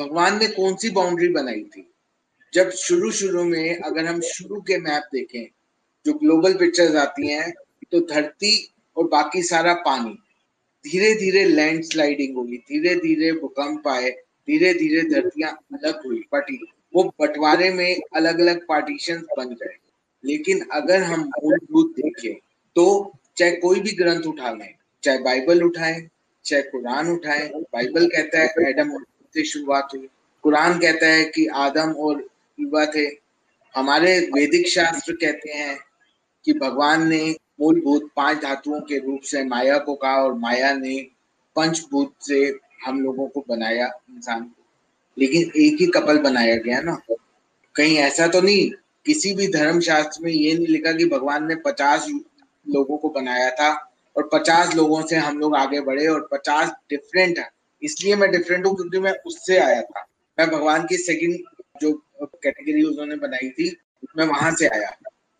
भगवान ने कौन सी बाउंड्री बनाई थी? जब शुरू शुरू में अगर हम शुरू के मैप देखें, जो ग्लोबल पिक्चर्स आती हैं तो धरती और बाकी सारा पानी धीरे धीरे लैंड स्लाइडिंग होगी धीरे धीरे भूकंप आए धीरे धीरे धरतियाँ अलग हुई पटी वो बंटवारे में अलग अलग पार्टीशन बन गए लेकिन अगर हम मूलभूत देखें तो चाहे कोई भी ग्रंथ उठा लें चाहे बाइबल उठाए, चाहे कुरान उठाए, बाइबल कहता है, एडम से शुरुआत हुई। कुरान कहता है कि आदम और युवा थे। हमारे वैदिक शास्त्र कहते हैं कि भगवान ने मूलभूत पाँच धातुओं के रूप से माया को कहा और माया ने पंचभूत से हम लोगों को बनाया इंसान। को लेकिन एक ही कपल बनाया गया ना। कहीं ऐसा तो नहीं, किसी भी धर्म शास्त्र में ये नहीं लिखा कि भगवान ने पचास लोगों को बनाया था और पचास लोगों से हम लोग आगे बढ़े और पचास डिफरेंट है। इसलिए मैं डिफरेंट हूँ क्योंकि मैं उससे आया था। मैं भगवान की सेकंड जो कैटेगरी उन्होंने बनाई थी, मैं वहाँ से आया।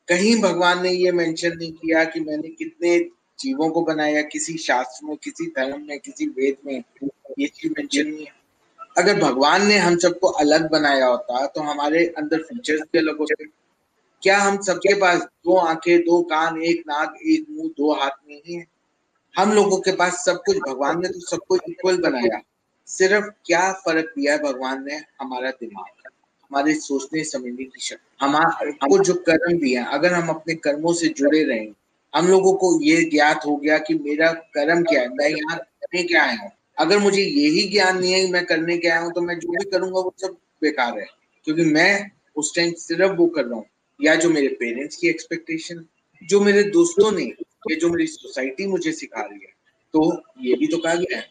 कहीं भगवान ने ये मेंशन नहीं किया कि मैंने कितने जीवों को बनाया, किसी शास्त्र में, किसी धर्म में, किसी वेद में। ये चीज़ मेंशन नहीं है। अगर भगवान ने हम सबको अलग बनाया होता तो हमारे अंदर फीचर्स भी अलग होते। क्या हम सबके पास दो आँखें, दो कान, एक नाक, एक मुँह, दो हाथ नहीं है? हम लोगों के पास सब कुछ, भगवान ने तो सबको इक्वल बनाया। सिर्फ़ क्या फ़र्क दिया है भगवान ने? हमारा दिमाग, हमारे सोचने, समझने की शक्ति। हमारे जो कर्म दिया अगर हम अपने कर्मों से जुड़े रहें, हम लोगों को ये ज्ञात हो गया कि मेरा कर्म क्या है, मैं यहाँ करने क्या आया हूँ? अगर मुझे यही ज्ञान नहीं है मैं करने के आया हूँ तो मैं जो भी करूँगा वो सब बेकार है। क्योंकि मैं उस टाइम सिर्फ़ वो कर रहा हूँ। या जो मेरे पेरेंट्स की एक्सपेक्टेशन जो मेरे दोस्तों ने, ये जो मेरी सोसाइटी मुझे सिखा रही है। तो ये भी तो कहा गया है।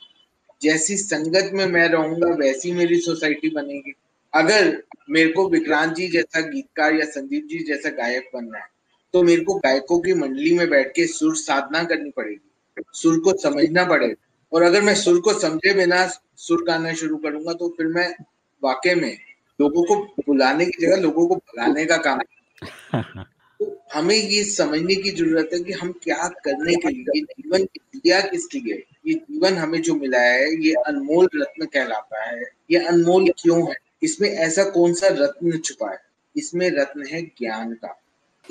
जैसी संगत में मैं रहूँगा, वैसी मेरी सोसाइटी बनेगी। अगर मेरे को विक्रांत जी जैसा गीतकार या संदीप जी जैसा गायक बनना है तो मेरे को गायकों की मंडली में बैठ के सुर साधना करनी पड़ेगी। सुर को समझना पड़ेगा। और अगर मैं सुर को समझे बिना सुर गाना शुरू करूँगा तो फिर मैं वाकई में लोगों को बुलाने की जगह लोगों को बुलाने का काम तो हमें ये समझने की ज़रूरत है कि हम क्या करने के लिए जीवन दिया किस लिए? ये जीवन हमें जो मिला है, ये अनमोल रत्न कहलाता है, ये अनमोल क्यों है? इसमें ऐसा कौन सा रत्न छुपा है? इसमें रत्न है ज्ञान का,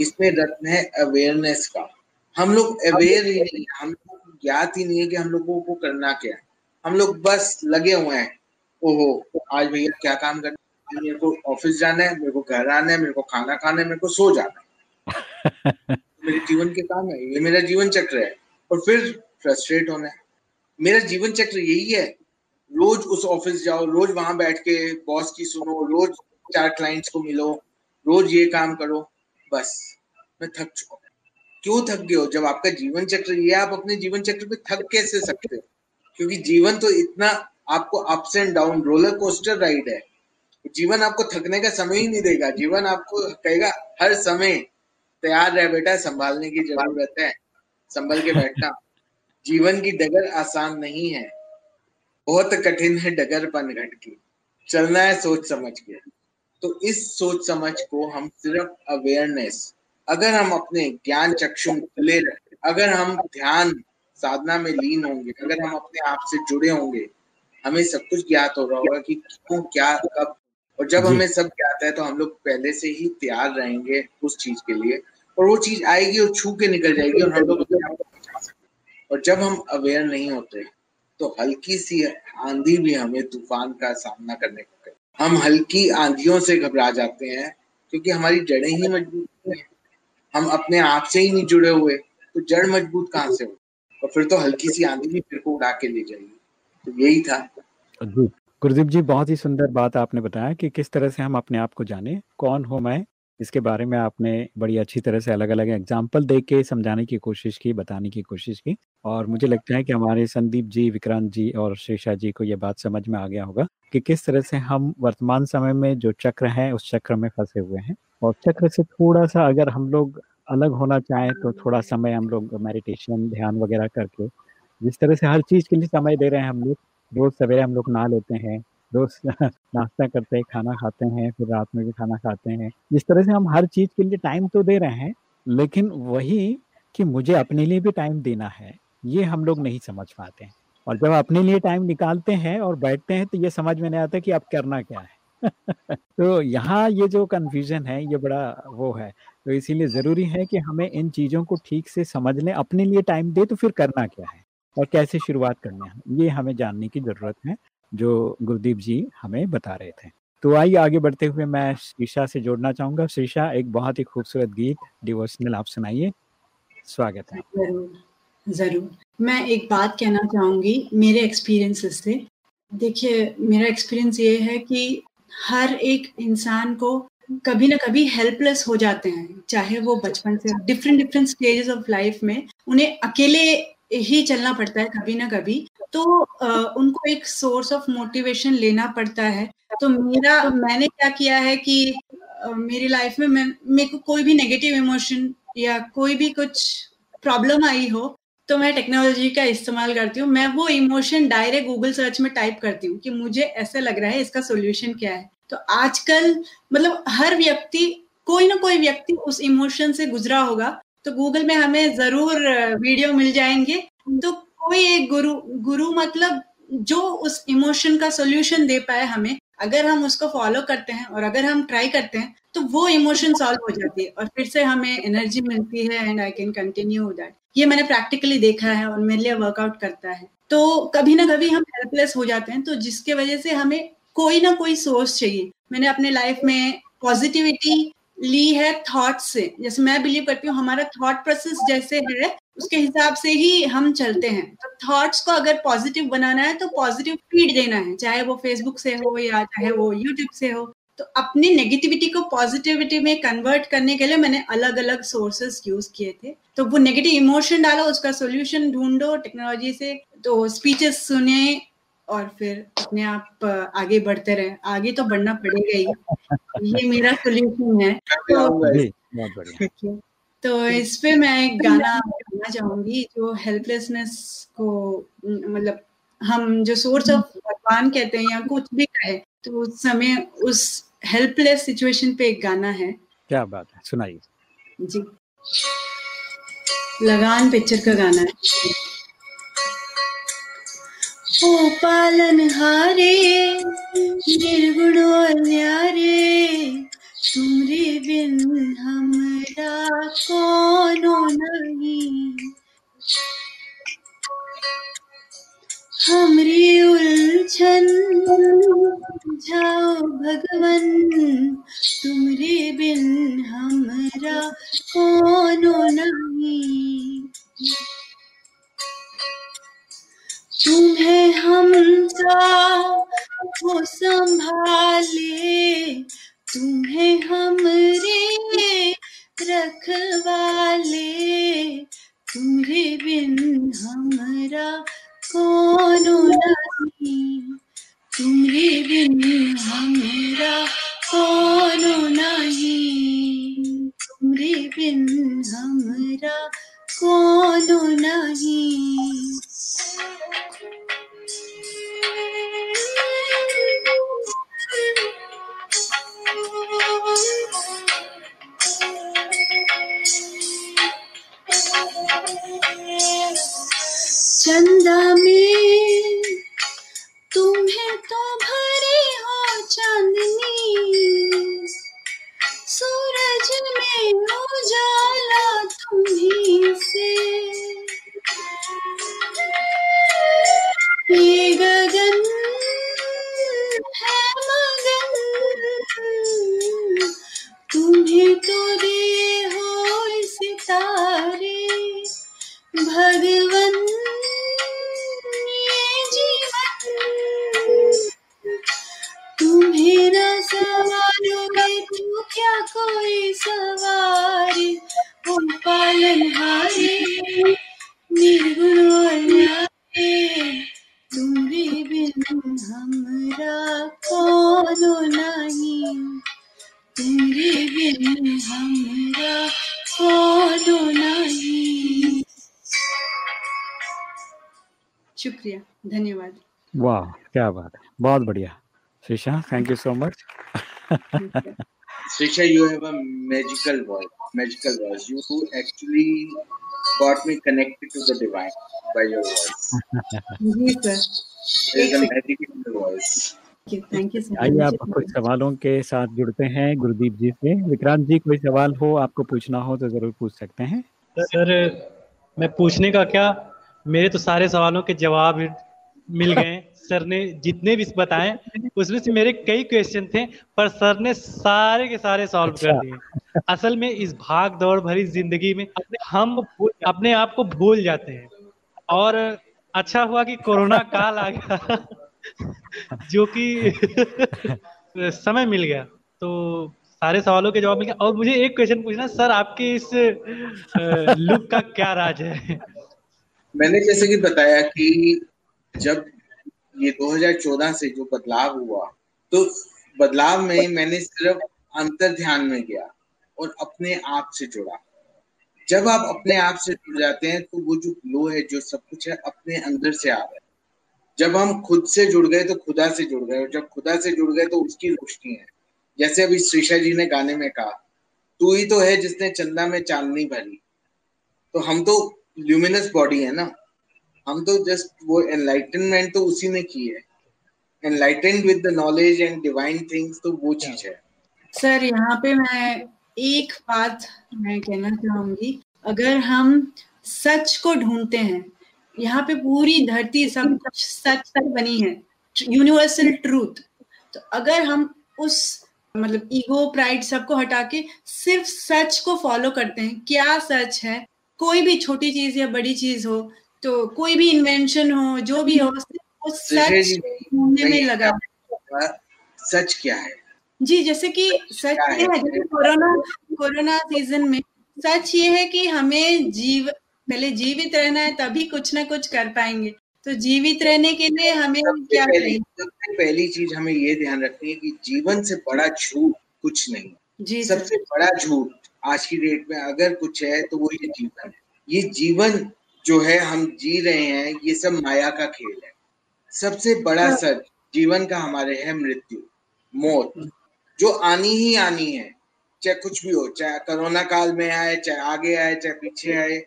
इसमें रत्न है अवेयरनेस का। हम लोग अवेयर ही नहीं हम लोग ज्ञात ही नहीं है कि हम लोगों को करना क्या है। हम लोग बस लगे हुए हैं ओहो आज भैया क्या काम करना मेरे को ऑफ़िस जाना है मेरे को घर आना है मेरे को खाना खाना है मेरे को सो जाना है। मेरे जीवन के काम है ये मेरा जीवन चक्र है। और फिर फ्रस्ट्रेट होना है। मेरा जीवन चक्र यही है रोज उस ऑफ़िस जाओ रोज वहाँ बैठ के बॉस की सुनो रोज चार क्लाइंट्स को मिलो रोज ये काम करो बस। मैं थक चुका क्यों थक गए हो? जब आपका जीवन चक्र ये आप अपने जीवन चक्र पे थक कैसे सकते हो? क्योंकि जीवन तो इतना आपको ups and down roller coaster ride है। जीवन आपको थकने का समय ही नहीं देगा। जीवन आपको कहेगा हर समय तैयार रह बेटा संभालने की ज़रूरत है। संभल के बैठना। जीवन की डगर आसान नहीं है। बहुत कठिन है डगर पन घट की। चलना है सोच समझ के। तो इस सोच समझ को हम सिर्फ़ अवेयरनेस अगर हम अपने ज्ञान चक्षु खुले अगर हम ध्यान साधना में लीन होंगे अगर हम अपने आप से जुड़े होंगे हमें सब कुछ ज्ञात हो रहा होगा कि क्यों क्या कब। और जब हमें सब ज्ञात है तो हम लोग पहले से ही तैयार रहेंगे उस चीज़ के लिए। और वो चीज़ आएगी और छू के निकल जाएगी और हम लोग और जब हम अवेयर नहीं होते तो हल्की सी आंधी भी हमें तूफ़ान का सामना करने को हम हल्की आंधियों से घबरा जाते हैं क्योंकि हमारी जड़ें ही मज़बूत हैं। हम अपने आप से ही नहीं जुड़े हुए तो जड़ मज़बूत कहाँ से हो और फिर तो हल्की सी आंधी भी फिर को उड़ा के ले जाएगी। तो यही था। गुरुदीप जी, बहुत ही सुंदर बात आपने बताया कि किस तरह से हम अपने आप को जाने, कौन हो मैं इसके बारे में आपने बड़ी अच्छी तरह से अलग अलग एग्ज़ाम्पल दे के समझाने की कोशिश की, बताने की कोशिश की और मुझे लगता है कि हमारे संदीप जी, विक्रांत जी और शेषा जी को ये बात समझ में आ गया होगा कि किस तरह से हम वर्तमान समय में जो चक्र है, उस चक्र में फंसे हुए हैं और चक्र से थोड़ा सा अगर हम लोग अलग होना चाहें तो थोड़ा समय हम लोग मेडिटेशन ध्यान वगैरह करके जिस तरह से हर चीज़ के लिए समय दे रहे हैं हम लोग, रोज़ सवेरे हम लोग नहा लेते हैं रोज नाश्ता करते हैं, खाना खाते हैं, फिर रात में भी खाना खाते हैं। जिस तरह से हम हर चीज़ के लिए टाइम तो दे रहे हैं, लेकिन वही कि मुझे अपने लिए भी टाइम देना है, ये हम लोग नहीं समझ पाते हैं। और जब अपने लिए टाइम निकालते हैं और बैठते हैं तो ये समझ में नहीं आता कि अब करना क्या है। तो यहाँ ये जो कन्फ्यूज़न है, ये बड़ा वो है। तो इसीलिए ज़रूरी है कि हमें इन चीज़ों को ठीक से समझ लें अपने लिए टाइम दे तो फिर करना क्या है? और कैसे शुरुआत करना है? ये हमें जानने की ज़रूरत है। जो गुरदीप जी हमें बता रहे थे। तो आइए आगे बढ़ते हुए मैं शीशा से जोड़ना चाहूँगा। शीशा, एक बहुत ही खूबसूरत गीत डिवोशनल आप सुनाइए। स्वागत है। ज़रूर मैं एक बात कहना चाहूँगी मेरे एक्सपीरियंसेस से। देखिए, मेरा एक्सपीरियंस ये है कि हर एक इंसान को कभी ना कभी हेल्पलेस हो जाते हैं, चाहे वो बचपन से different different stages of life में उन्हें अकेले ही चलना पड़ता है कभी ना कभी। तो आ, उनको एक सोर्स ऑफ़ मोटिवेशन लेना पड़ता है। तो मेरा मैंने क्या किया है कि आ, मेरी लाइफ में मैं मेरे को कोई भी नेगेटिव इमोशन या कोई भी कुछ प्रॉब्लम आई हो तो मैं टेक्नोलॉजी का इस्तेमाल करती हूँ। मैं वो इमोशन डायरेक्ट गूगल सर्च में टाइप करती हूँ कि मुझे ऐसा लग रहा है इसका सोल्यूशन क्या है। तो आजकल मतलब हर व्यक्ति कोई ना कोई व्यक्ति उस इमोशन से गुजरा होगा। तो गूगल में हमें ज़रूर वीडियो मिल जाएँगे। तो कोई एक गुरु गुरु मतलब जो उस इमोशन का सोल्यूशन दे पाए हमें, अगर हम उसको फॉलो करते हैं और अगर हम ट्राई करते हैं तो वो इमोशन सॉल्व हो जाती है और फिर से हमें एनर्जी मिलती है and I can continue that ये मैंने प्रैक्टिकली देखा है और मेरे लिए वर्कआउट करता है। तो कभी ना कभी हम हेल्पलेस हो जाते हैं तो जिसके वजह से हमें कोई ना कोई सोर्स चाहिए। मैंने अपने लाइफ में पॉजिटिविटी ली है थॉट से। जैसे मैं बिलीव करती हूँ, हमारा थॉट प्रोसेस जैसे है, उसके हिसाब से ही हम चलते हैं। तो थॉट्स को अगर पॉजिटिव बनाना है तो पॉजिटिव फ़ीड देना है, चाहे वो फेसबुक से हो या चाहे वो यूट्यूब से हो। तो अपनी नेगेटिविटी को पॉजिटिविटी में कन्वर्ट करने के लिए मैंने अलग अलग सोर्सेस यूज़ किए थे। तो वो नेगेटिव इमोशन डालो, उसका सोल्यूशन ढूंढो टेक्नोलॉजी से तो स्पीचेस सुने और फिर अपने आप आगे बढ़ते रहे। आगे तो बढ़ना पड़ेगा ही। ये मेरा सोल्यूशन है। तो, तो इस पे मैं एक गाना गाना चाहूँगी जो हेल्पलेसनेस को मतलब हम जो सोर्स ऑफ़ भगवान कहते हैं या कुछ भी कहे तो उस समय उस हेल्पलेस सिचुएशन पे एक गाना है। क्या बात है। सुनाइए। जी। लगान पिक्चर का गाना है। ओ पालन हारे, निर्गुण और न्यारे, तुमरे बिन हमरा कोनो नहीं। हमरी उलझन, जाओ भगवन, तुमरे बिन हमरा कोनो संभाले शुक्रिया धन्यवाद। वाह क्या बात है बहुत बढ़िया। Sheesha thank you so much Sheesha you have a magical voice magical voice you who actually got me connected to the divine by your voice ji sir is a magical voice आइए आप कुछ सवालों के साथ जुड़ते हैं गुरुदीप जी से। विक्रांत जी कोई सवाल हो आपको पूछना हो तो ज़रूर पूछ सकते हैं। सर मैं पूछने का क्या मेरे तो सारे सवालों के जवाब मिल गए। सर ने जितने भी बताए उसमें से मेरे कई क्वेश्चन थे पर सर ने सारे के सारे सॉल्व कर अच्छा। दिए। असल में इस भाग दौड़ भरी ज़िंदगी में हम अपने आप को भूल जाते हैं। और अच्छा हुआ कि कोरोना काल आ गया जो कि समय मिल गया। तो सारे सवालों के जवाब मिल गया और मुझे एक क्वेश्चन पूछना सर आपके इस लुक का क्या राज है? मैंने जैसे कि बताया कि जब ये 2014 से जो बदलाव हुआ तो बदलाव में मैंने सिर्फ़ अंतर ध्यान में गया और अपने आप से जुड़ा। जब आप अपने आप से जुड़ जाते हैं तो वो जो ग्लो है, जो सब कुछ है, अपने अंदर से आ रहा है। जब हम खुद से जुड़ गए तो खुदा से जुड़ गए, और जब खुदा से जुड़ गए तो उसकी रोशनी है। जैसे अभी श्रीषा जी ने गाने में कहा, तू ही तो है जिसने चंदा में चांदनी भरी। तो हम तो ल्यूमिनस बॉडी है ना। हम तो जस्ट वो एनलाइटनमेंट तो उसी ने की है। Enlightened with the knowledge and divine things तो वो चीज़ है। सर यहाँ पे मैं एक बात मैं कहना चाहूँगी। अगर हम सच को ढूंढते हैं यहाँ पे पूरी धरती सब कुछ सच तक बनी है यूनिवर्सल ट्रूथ तो अगर हम उस मतलब ईगो प्राइड सबको हटा के सिर्फ़ सच को फॉलो करते हैं क्या सच है? कोई भी छोटी चीज़ या बड़ी चीज़ हो तो कोई भी इन्वेंशन हो जो भी हो वो सच ढूँढने में लगा सच क्या है? जी जैसे कि सच ये है? जैसे कोरोना कोरोना सीज़न में सच ये है कि हमें जीव पहले जीवित रहना है तभी कुछ ना कुछ कर पाएँगे। तो जीवित रहने के लिए हमें क्या पहली, सबसे पहली चीज़ हमें ये ध्यान रखनी है कि जीवन से बड़ा झूठ कुछ नहीं जी सबसे बड़ा झूठ आज की डेट में अगर कुछ है तो वो ये जीवन है। ये जीवन जो है हम जी रहे हैं ये सब माया का खेल है। सबसे बड़ा हाँ। सच जीवन का हमारे है मृत्यु मौत। जो आनी ही आनी है चाहे कुछ भी हो चाहे कोरोना काल में आए चाहे आगे आए चाहे पीछे आए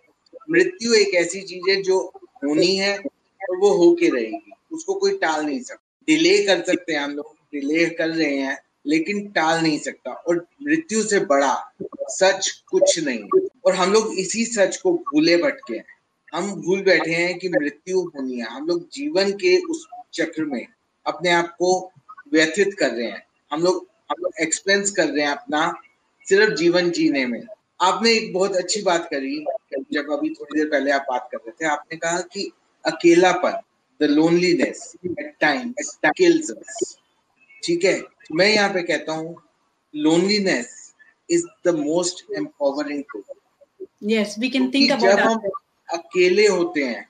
मृत्यु एक ऐसी चीज़ है जो होनी है और वो होके रहेगी। उसको कोई टाल नहीं सकता। डिले कर सकते हैं हम लोग डिले कर रहे हैं। लेकिन टाल नहीं सकता और मृत्यु से बड़ा सच कुछ नहीं। और हम लोग इसी सच को भूले भटके हैं। हम भूल बैठे हैं कि मृत्यु होनी है। हम लोग जीवन के उस चक्र में अपने आप को व्यथित कर रहे हैं। हम लोग हम लोग एक्सपेंस कर रहे हैं अपना, सिर्फ़ जीवन जीने में। आपने एक बहुत अच्छी बात करी, जब अभी थोड़ी देर पहले आप बात कर रहे थे, आपने कहा कि अकेलापन the loneliness at times kills ठीक है? मैं यहाँ पे कहता हूँ loneliness is the most empowering yes we can think जब हम अकेले होते हैं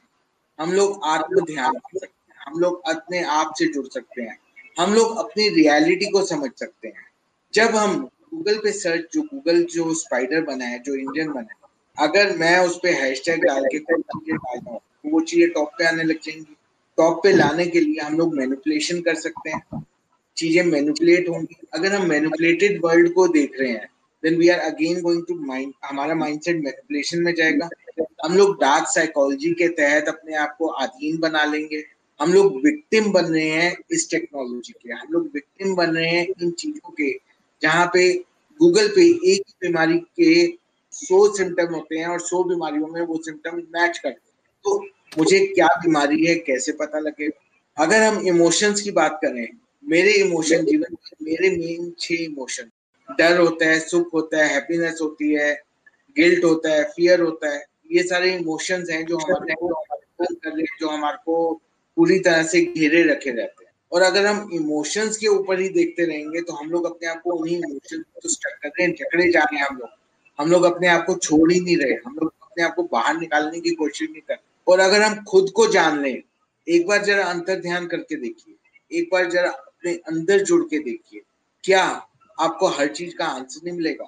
हम लोग आत्म ध्यान कर सकते हैं हम लोग अपने आप से जुड़ सकते हैं हम लोग अपनी रियलिटी को समझ सकते हैं। जब हम गूगल पे सर्च जो गूगल जो स्पाइडर बना है जो इंडियन बना है अगर मैं उस पर हैशटैग डाल के कोई चीज़ें डालता हूँ तो वो चीज़ें टॉप पे आने लग जाएँगी। टॉप पे लाने के लिए हम लोग मैनिपुलेशन कर सकते हैं। चीज़ें मैनिपुलेट होंगी। अगर हम मैनिपुलेटेड वर्ल्ड को देख रहे हैं then we are again going to mind हमारा माइंडसेट मैनिपुलेशन में जाएगा। हम लोग डार्क साइकोलॉजी के तहत अपने आप को अधीन बना लेंगे। हम लोग विक्टिम बन रहे हैं इस टेक्नोलॉजी के। हम लोग विक्टिम बन रहे हैं इन चीज़ों के, जहाँ पे गूगल पे एक ही बीमारी के सौ सिम्टम होते हैं और सौ बीमारियों में वो सिम्टम मैच करते हैं। तो मुझे क्या बीमारी है, कैसे पता लगे? अगर हम इमोशंस की बात करें मेरे इमोशन जीवन में मेरे मेन छह इमोशन डर होता है सुख होता है हैप्पीनेस होती है गिल्ट होता है फियर होता है। ये सारे इमोशंस हैं जो हमारे कर रहे हैं जो हमारे को पूरी तरह से घेरे रखे रहते हैं। और अगर हम इमोशंस के ऊपर ही देखते रहेंगे तो हम लोग अपने आप को उन्हीं इमोशंस को स्टक कर रहे हैं जकड़े जा रहे हैं हम लोग। हम लोग अपने आप को छोड़ ही नहीं रहे हम लोग अपने आप को बाहर निकालने की कोशिश नहीं कर रहे। और अगर हम खुद को जान लें एक बार जरा अंतर ध्यान करके देखिए एक बार जरा अपने अंदर जुड़ के देखिए, क्या आपको हर चीज़ का आंसर नहीं मिलेगा?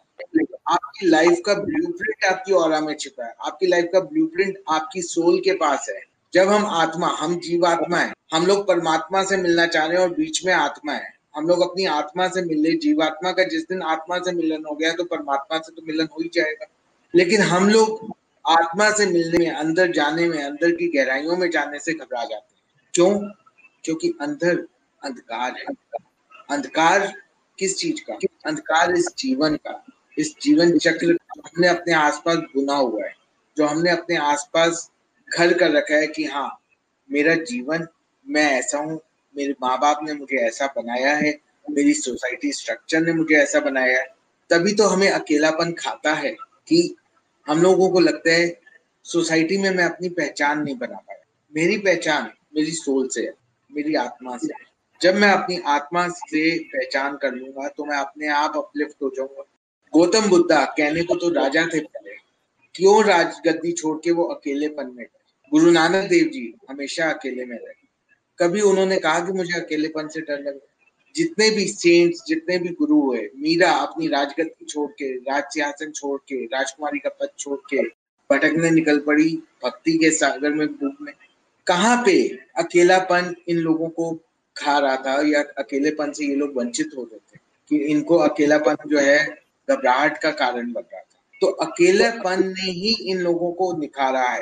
आपकी लाइफ का ब्लूप्रिंट आपकी और में छिपा है। आपकी लाइफ का ब्लूप्रिंट आपकी सोल के पास है। जब हम आत्मा, हम जीवात्मा है, हम लोग परमात्मा से मिलना चाह रहे हैं और बीच में आत्मा है। हम लोग अपनी आत्मा से मिले जीवात्मा का जिस दिन आत्मा से मिलन हो गया तो परमात्मा से तो मिलन हो ही जाएगा। लेकिन हम लोग आत्मा से मिलने में, अंदर जाने में, अंदर की गहराइयों में जाने से घबरा जाते हैं। क्यों? क्योंकि अंदर अंधकार है। अंधकार किस चीज़ का? अंधकार इस जीवन का। इस जीवन चक्र हमने अपने आसपास बुना हुआ है। जो हमने अपने आसपास घर कर रखा है कि हाँ मेरा जीवन, मैं ऐसा हूँ, मेरे माँ बाप ने मुझे ऐसा बनाया है, मेरी सोसाइटी स्ट्रक्चर ने मुझे ऐसा बनाया है। तभी तो हमें अकेलापन खाता है कि हम लोगों को लगता है सोसाइटी में मैं अपनी पहचान नहीं बना पाया। मेरी पहचान मेरी सोल से है, मेरी आत्मा से है। जब मैं अपनी आत्मा से पहचान कर लूँगा तो मैं अपने आप अपलिफ्ट हो जाऊँगा। गौतम बुद्धा कहने को तो राजा थे पहले। क्यों राजगद्दी छोड़ के वो अकेलेपन में गुरु नानक देव जी हमेशा अकेले में रहे। कभी उन्होंने कहा कि मुझे अकेलेपन से डर लग? जितने भी सेंट्स जितने भी गुरु हुए, मीरा अपनी राजगद्दी छोड़ के राज सिंहासन छोड़ के, राजकुमारी का पद छोड़ के भटकने निकल पड़ी, भक्ति के सागर में डूबने कहाँ पे अकेलापन इन लोगों को खा रहा था या अकेलेपन से ये लोग वंचित हो रहे थे कि इनको अकेलापन जो है घबराहट का कारण बन रहा था। तो अकेलेपन ने ही इन लोगों को निखारा है,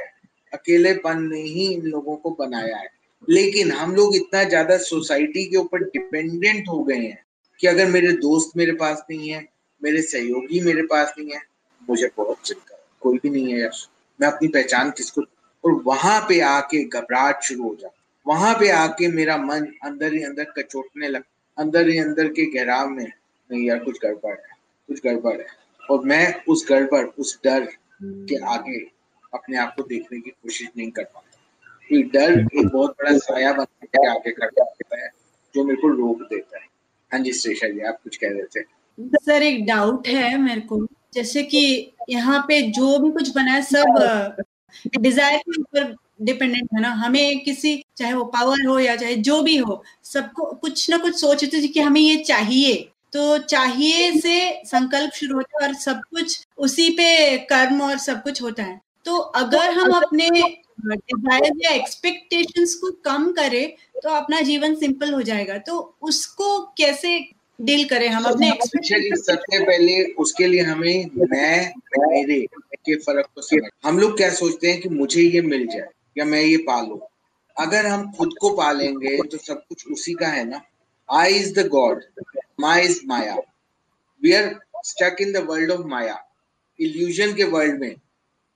अकेलेपन ने ही इन लोगों को बनाया है। लेकिन हम लोग इतना ज़्यादा सोसाइटी के ऊपर डिपेंडेंट हो गए हैं कि अगर मेरे दोस्त मेरे पास नहीं है, मेरे सहयोगी मेरे पास नहीं है, मुझे बहुत चिंता कोई भी नहीं है यश मैं अपनी पहचान किसको और वहाँ पे आके घबराहट शुरू हो जाती वहाँ पे आके मेरा मन अंदर ही अंदर कचोटने लग। अंदर ही अंदर के गहराव में नहीं यार कुछ गड़बड़ है कुछ गड़बड़ है। और मैं उस गड़बड़ उस डर के आगे अपने आप को देखने की कोशिश नहीं कर पाता। डर एक बहुत बड़ा साया बन के आगे खड़ा होता है जो मेरे को रोक देता है। हाँ जी श्रेषा जी आप कुछ कह रहे थे? सर एक डाउट है मेरे को। जैसे कि यहाँ पे जो भी कुछ बना है सब डिज़ायर के ऊपर डिपेंडेंट है ना हमें किसी चाहे वो पावर हो या चाहे जो भी हो सबको कुछ ना कुछ सोचते थे कि हमें ये चाहिए। तो चाहिए से संकल्प शुरू होता है और सब कुछ उसी पे कर्म और सब कुछ होता है। तो अगर हम अपने डिज़ायर या एक्सपेक्टेशंस को कम करें तो अपना जीवन सिंपल हो जाएगा। तो उसको कैसे डील करें हम अपने सबसे पहले उसके लिए हमें मैं मेरे के फ़र्क को समझ हम लोग क्या सोचते हैं कि मुझे ये मिल जाए। या मैं ये पालू? अगर हम खुद को पालेंगे तो सब कुछ उसी का है ना? I is the God my is maya we are stuck in the world of maya illusion के वर्ल्ड में.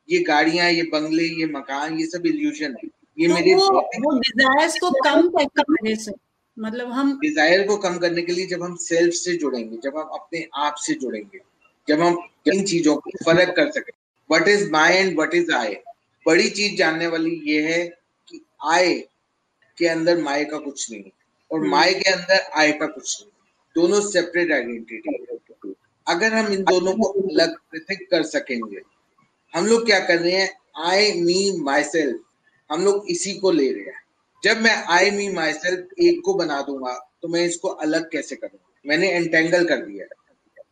ये गाड़ियाँ ये बंगले ये मकान ये सब इल्यूजन है. ये तो मेरे वो, वो डिजायर्स को कम करने से मतलब हम डिज़ायर को कम करने के लिए जब हम सेल्फ से जुड़ेंगे जब हम अपने आप से जुड़ेंगे जब हम इन चीज़ों को फ़र्क कर सके. What is my and what is I बड़ी चीज़ जानने वाली ये है कि आय के अंदर माए का कुछ नहीं और हम्म। माए के अंदर आय का कुछ नहीं दोनों सेपरेट आइडेंटिटी अगर हम इन दोनों को अलग पृथक कर सकेंगे हम लोग क्या कर रहे हैं? आई मी माई सेल्फ हम लोग इसी को ले रहे हैं। जब मैं आई मी माई सेल्फ एक को बना दूँगा तो मैं इसको अलग कैसे करूँगा? मैंने एंटेंगल कर दिया है।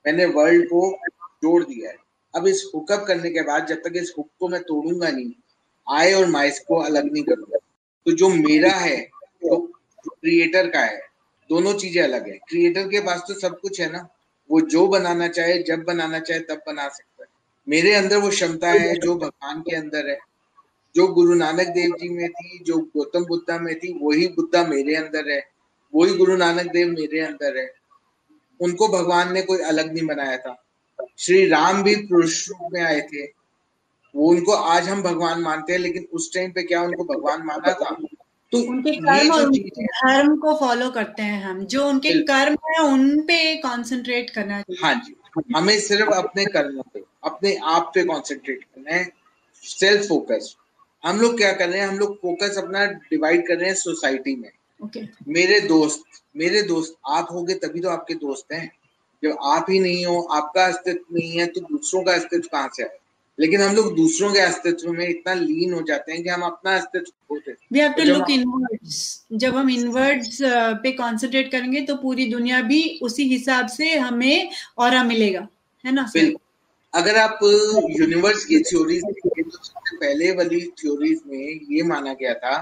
मैंने वर्ल्ड को जोड़ दिया है। अब इस हुकअप करने के बाद जब तक इस हुक को मैं तोड़ूँगा नहीं आई और माइस को अलग नहीं करूँगा। तो जो मेरा है तो क्रिएटर का है, दोनों चीज़ें अलग है। क्रिएटर के पास तो सब कुछ है ना। वो जो बनाना चाहे, जब बनाना चाहे, तब बना सकता है। मेरे अंदर वो क्षमता है जो भगवान के अंदर है। जो गुरु नानक देव जी में थी, जो गौतम बुद्धा में थी, वही बुद्धा मेरे अंदर है। वही गुरु नानक देव मेरे अंदर है। उनको भगवान ने कोई अलग नहीं बनाया था। श्री राम भी पुरुष रूप में आए थे। वो उनको आज हम भगवान मानते हैं लेकिन उस टाइम पे क्या उनको भगवान माना था? तो उनके कर्म और धर्म को फॉलो करते हैं हम। जो उनके कर्म है उन पे कंसंट्रेट करना चाहिए। हाँ जी। हमें सिर्फ़ अपने कर्मों पे अपने आप पे कंसंट्रेट करना है। सेल्फ फोकस हम लोग क्या कर रहे हैं? हम लोग फोकस अपना डिवाइड कर रहे हैं सोसाइटी में। Okay. मेरे दोस्त मेरे दोस्त आप होगे तभी तो आपके दोस्त हैं। जब आप ही नहीं हो आपका अस्तित्व नहीं है तो दूसरों का अस्तित्व कहाँ से आए लेकिन हम लोग दूसरों के अस्तित्व में इतना लीन हो जाते हैं कि हम अपना अस्तित्व we have to look inwards जब हम इनवर्ड्स uh, पे कंसंट्रेट करेंगे तो पूरी दुनिया भी उसी हिसाब से हमें और मिलेगा है ना? बिल्कुल। अगर आप यूनिवर्स की थ्योरीज तो सबसे पहले वाली थ्योरीज में ये माना गया था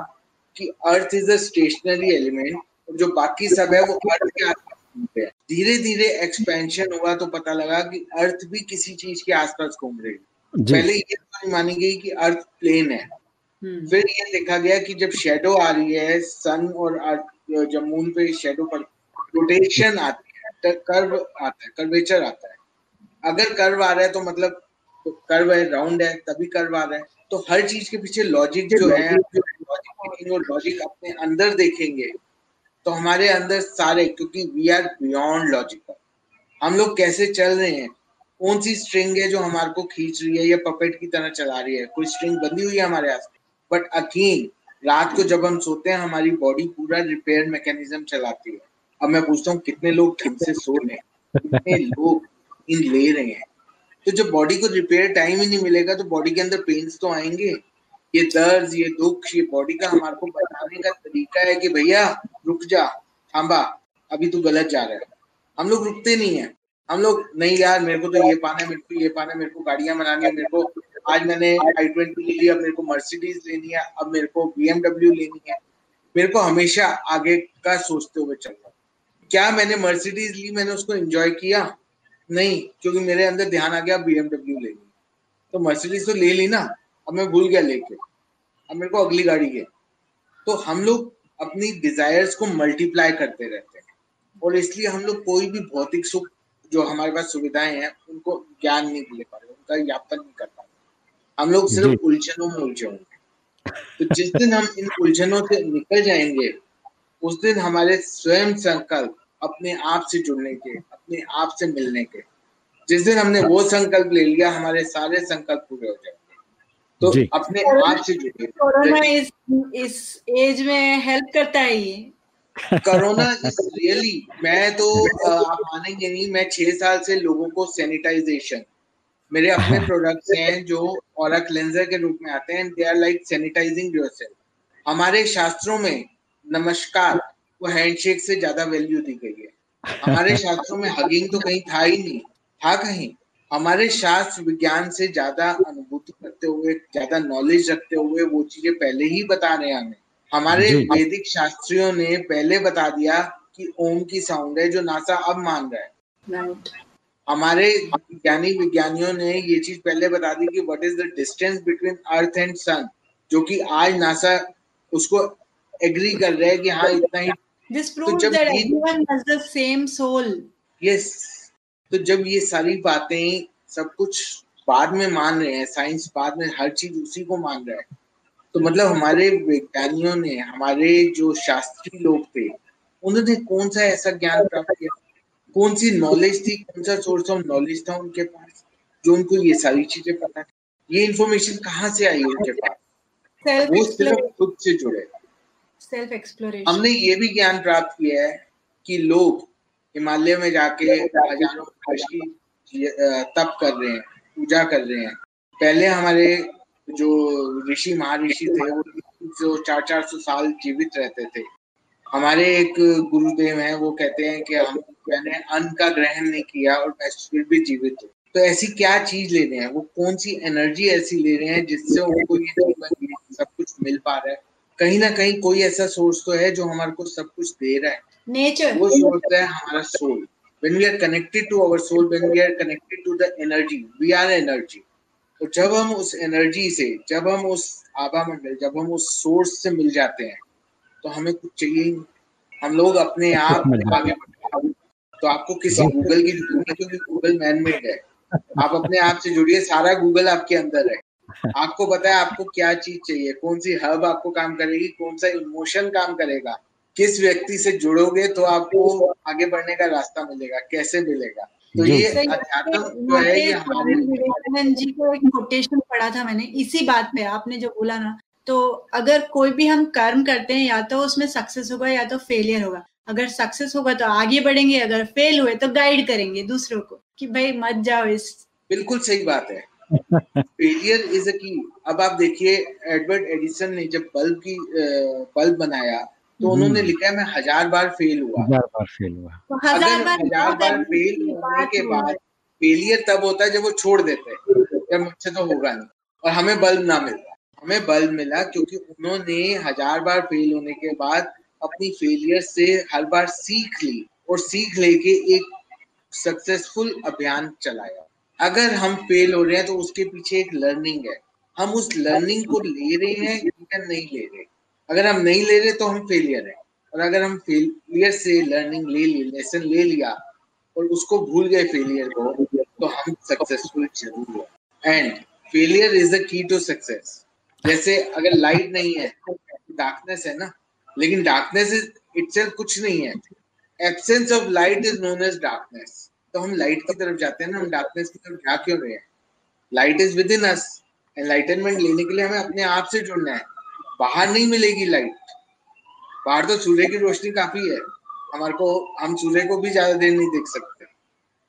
कि earth is a stationary element जो बाकी सब है वो अर्थ के हैं धीरे धीरे एक्सपेंशन हुआ तो पता लगा कि अर्थ भी किसी चीज़ के आसपास घूम रही पहले ये मानी गई कि अर्थ प्लेन है। हम्म। फिर ये देखा गया कि जब शेडो आ रही है सन और अर्थ जब मून पे शेडो पर रोटेशन आती है कर्व आता है कर्वेचर आता है। अगर कर्व आ रहा है तो मतलब तो कर्व है राउंड है तभी कर्व आ रहा है। तो हर चीज़ के पीछे लॉजिक जो है लॉजिक अपने अंदर देखेंगे तो हमारे अंदर सारे क्योंकि वी आर बियॉन्ड लॉजिकल हम लोग कैसे चल रहे हैं? कौन सी स्ट्रिंग है जो हमारे को खींच रही है या पपेट की तरह चला रही है? कोई स्ट्रिंग बंधी हुई है हमारे आस बट अगेन रात को जब हम सोते हैं हमारी बॉडी पूरा रिपेयर मैकेनिज्म चलाती है। अब मैं पूछता हूँ कितने लोग ढंग से सो रहे हैं? कितने लोग इन ले रहे हैं? तो जब बॉडी को रिपेयर टाइम ही नहीं मिलेगा तो बॉडी के अंदर पेन्स तो आएँगे? ये दर्द, ये दुख, ये बॉडी का हमारे को बताने का तरीका है कि भैया, रुक जा थाम्बा अभी तू गलत जा रहा है। हम लोग रुकते नहीं है। हम लोग, नहीं यार, मेरे को तो ये पाना है, मेरे को ये पाना है, मेरे को गाड़ियाँ बनानी है, मेरे को आज मैंने आई ट्वेंटी ले लिया मेरे को मर्सिडीज लेनी है, अब मेरे को बीएमडब्ल्यू लेनी है। मेरे को हमेशा आगे का सोचते हुए चलना। क्या मैंने मर्सिडीज ली, मैंने उसको एंजॉय किया? नहीं, क्योंकि मेरे अंदर ध्यान आ गया बीएमडब्ल्यू लेनी। तो मर्सिडीज तो ले ली ना। अब मैं भूल गया लेके। अब मेरे को अगली गाड़ी के। तो हम लोग अपनी डिजायर्स को मल्टीप्लाई करते रहते हैं। और इसलिए हम लोग कोई भी भौतिक सुख जो हमारे पास सुविधाएँ हैं उनको ज्ञान नहीं ले पा रहे उनका यापन नहीं कर पा रहे। हम लोग सिर्फ़ उलझनों में उलझे होंगे तो जिस दिन हम इन उलझनों से निकल जाएँगे उस दिन हमारे स्वयं संकल्प अपने आप से जुड़ने के अपने आप से मिलने के। जिस दिन हमने वो संकल्प ले लिया हमारे सारे संकल्प पूरे हो जाएँगे। तो अपने आप से जुड़े कोरोना इस इस एज में हेल्प करता है ये। कोरोना रियली मैं तो आप मानेंगे नहीं मैं छह साल से लोगों को सैनिटाइजेशन मेरे अपने प्रोडक्ट्स हैं जो और क्लेंजर के रूप में आते हैं they are like sanitising yourself हमारे शास्त्रों में नमस्कार वो हैंडशेक से ज़्यादा वैल्यू दी गई है। हमारे शास्त्रों में हगिंग तो कहीं था ही नहीं था कहीं। हमारे शास्त्र विज्ञान से ज़्यादा अनुभूति करते हुए ज़्यादा नॉलेज रखते हुए वो चीज़ें पहले ही बता रहे हैं हमें हमारे वैदिक शास्त्रियों ने पहले बता दिया कि ओम की साउंड है जो नासा अब मान रहा है। हमारे ज्ञानी विज्ञानियों ने ये चीज़ पहले बता दी कि what is the distance between earth and sun जो कि आज नासा उसको एग्री कर रहे हैं कि हाँ इतना ही तो proves तो that everyone has the same soul. Yes. तो जब ये सारी बातें सब कुछ बाद में मान रहे हैं साइंस बाद में हर चीज़ उसी को मान रहा है तो मतलब हमारे वैज्ञानियों ने हमारे जो शास्त्री लोग थे उन्होंने कौन सा ऐसा ज्ञान प्राप्त किया? कौन सी नॉलेज थी? कौन सा सोर्स ऑफ़ नॉलेज था उनके पास जो उनको ये सारी चीज़ें पता ये इन्फॉर्मेशन कहाँ से आई उनके पास? वो सिर्फ़ खुद से जुड़े। सेल्फ एक्सप्लोरेशन हमने ये भी ज्ञान प्राप्त किया है कि लोग हिमालय में जाके हज़ारों वर्ष की तप कर रहे हैं, पूजा कर रहे हैं। पहले हमारे जो ऋषि महर्षि थे, वो जो चार चार सौ साल जीवित रहते थे। हमारे एक गुरुदेव हैं, वो कहते हैं कि हम, मैंने अन्न का ग्रहण नहीं किया और मैं फिर भी जीवित हूँ। तो ऐसी क्या चीज़ ले रहे हैं? वो कौन सी एनर्जी ऐसी ले रहे हैं जिससे उनको ये सब कुछ मिल पा रहा है? कहीं ना कहीं कोई ऐसा सोर्स तो है जो हमारे को सब कुछ दे रहा है। नेचर वो सोर्स है हमारा soul when we are connected to our soul when we are connected to the energy we are energy. तो जब हम उस एनर्जी से जब हम उस आभा मंडल जब हम उस सोर्स से मिल जाते हैं तो हमें कुछ चाहिए ही हम लोग अपने आप आगे तो आपको किसी गूगल की ज़रूरत है क्योंकि गूगल मैन मेड है। आप अपने आप से जुड़िए सारा गूगल आपके अंदर है। आपको पता है आपको क्या चीज़ चाहिए कौन सी हब आपको काम करेगी कौन सा इमोशन काम करेगा। किस व्यक्ति से जुड़ोगे तो आपको आगे बढ़ने का रास्ता मिलेगा कैसे मिलेगा? तो ये अध्यात्म जो है ये हमारे विवेकानंद जी को एक कोटेशन पढ़ा था मैंने इसी बात में आपने जो बोला ना तो अगर कोई भी हम कर्म करते हैं या तो उसमें सक्सेस होगा या तो फेलियर होगा। अगर सक्सेस होगा तो आगे बढ़ेंगे अगर फेल हुए तो गाइड करेंगे दूसरों को कि भाई मत जाओ इस बिल्कुल सही बात है। फेलियर इज़ अ की अब आप देखिए एडवर्ड एडिसन ने जब बल्ब की बल्ब बनाया तो उन्होंने हम्म। लिखा है मैं हज़ार बार फेल हुआ। हज़ार बार फेल हुआ। तो हज़ार बार, हज़ार बार फेल होने के बाद फेलियर तब होता है जब वो छोड़ देते हैं। जब मुझसे तो होगा नहीं। और हमें बल्ब ना मिलता हमें बल्ब मिला क्योंकि उन्होंने हज़ार बार फेल होने के बाद अपनी फेलियर से हर बार सीख ली और सीख लेके एक सक्सेसफुल अभियान चलाया। अगर हम फेल हो रहे हैं तो उसके पीछे एक लर्निंग है। हम उस लर्निंग को ले रहे हैं या नहीं ले रहे अगर हम नहीं ले रहे तो हम फेलियर है। और अगर हम फेलियर से लर्निंग ले ली लेसन ले लिया और उसको भूल गए फेलियर को तो हम सक्सेसफुल ज़रूर है। And failure is the key to success जैसे अगर लाइट नहीं है डार्कनेस है ना, लेकिन डार्कनेस इटसेल्फ कुछ नहीं है। Absence of light is known as darkness तो हम लाइट की तरफ़ जाते हैं ना, हम डार्कनेस की तरफ़ जा क्यों रहे हैं? Light is within us enlightenment लेने के लिए हमें अपने आप से जुड़ना है। बाहर नहीं मिलेगी लाइट। बाहर तो सूर्य की रोशनी काफ़ी है। हमारे को हम सूर्य को भी ज़्यादा देर नहीं देख सकते।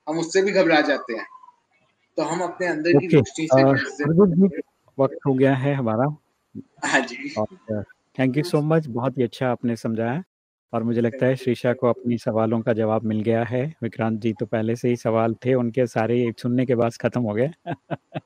हम उससे भी घबरा जाते हैं। तो हम अपने अंदर okay. की रोशनी से वक्त हो गया है हमारा। हाँ जी। थैंक यू सो मच बहुत ही अच्छा आपने समझाया। और मुझे लगता है शीशा को अपनी सवालों का जवाब मिल गया है। विक्रांत जी तो पहले से ही सवाल थे उनके सारे सुनने के बाद खत्म हो गए।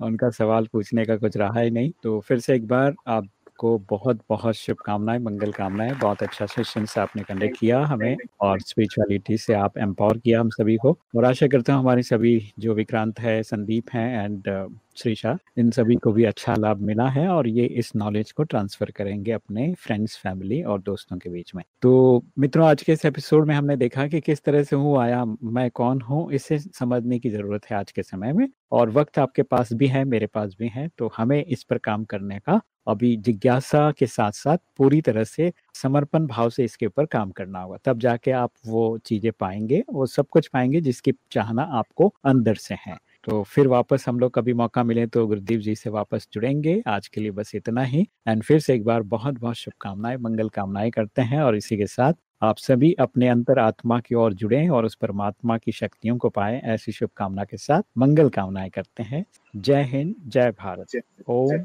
उनका सवाल पूछने का कुछ रहा ही नहीं। तो फिर से एक बार आप आपको बहुत बहुत शुभकामनाएँ मंगल कामनाएँ बहुत अच्छा सेशन से आपने कंडक्ट किया हमें और स्पिरिचुअलिटी से आप एम्पावर किया हम सभी को और आशा करता हूँ हमारे सभी जो विक्रांत है संदीप हैं एंड श्रीशा इन सभी को भी अच्छा लाभ मिला है और ये इस नॉलेज को ट्रांसफ़र करेंगे अपने फ्रेंड्स फैमिली और दोस्तों के बीच में। तो मित्रों आज के इस एपिसोड में हमने देखा कि किस तरह से हूँ आया मैं कौन हूँ इसे समझने की ज़रूरत है आज के समय में और वक्त आपके पास भी है मेरे पास भी है तो हमें इस पर काम करने का अभी जिज्ञासा के साथ साथ पूरी तरह से समर्पण भाव से इसके ऊपर काम करना होगा। तब जाके आप वो चीज़ें पाएँगे वो सब कुछ पाएँगे जिसकी चाहना आपको अंदर से है। तो फिर वापस हम लोग कभी मौका मिले तो गुरुदेव जी से वापस जुड़ेंगे। आज के लिए बस इतना ही एंड फिर से एक बार बहुत बहुत शुभकामनाएँ मंगल कामनाएँ करते हैं और इसी के साथ आप सभी अपने अंतर आत्मा की ओर जुड़े और उस परमात्मा की शक्तियों को पाए ऐसी शुभकामना के साथ मंगल कामनाएँ करते हैं। जय हिंद जय भारत। ओम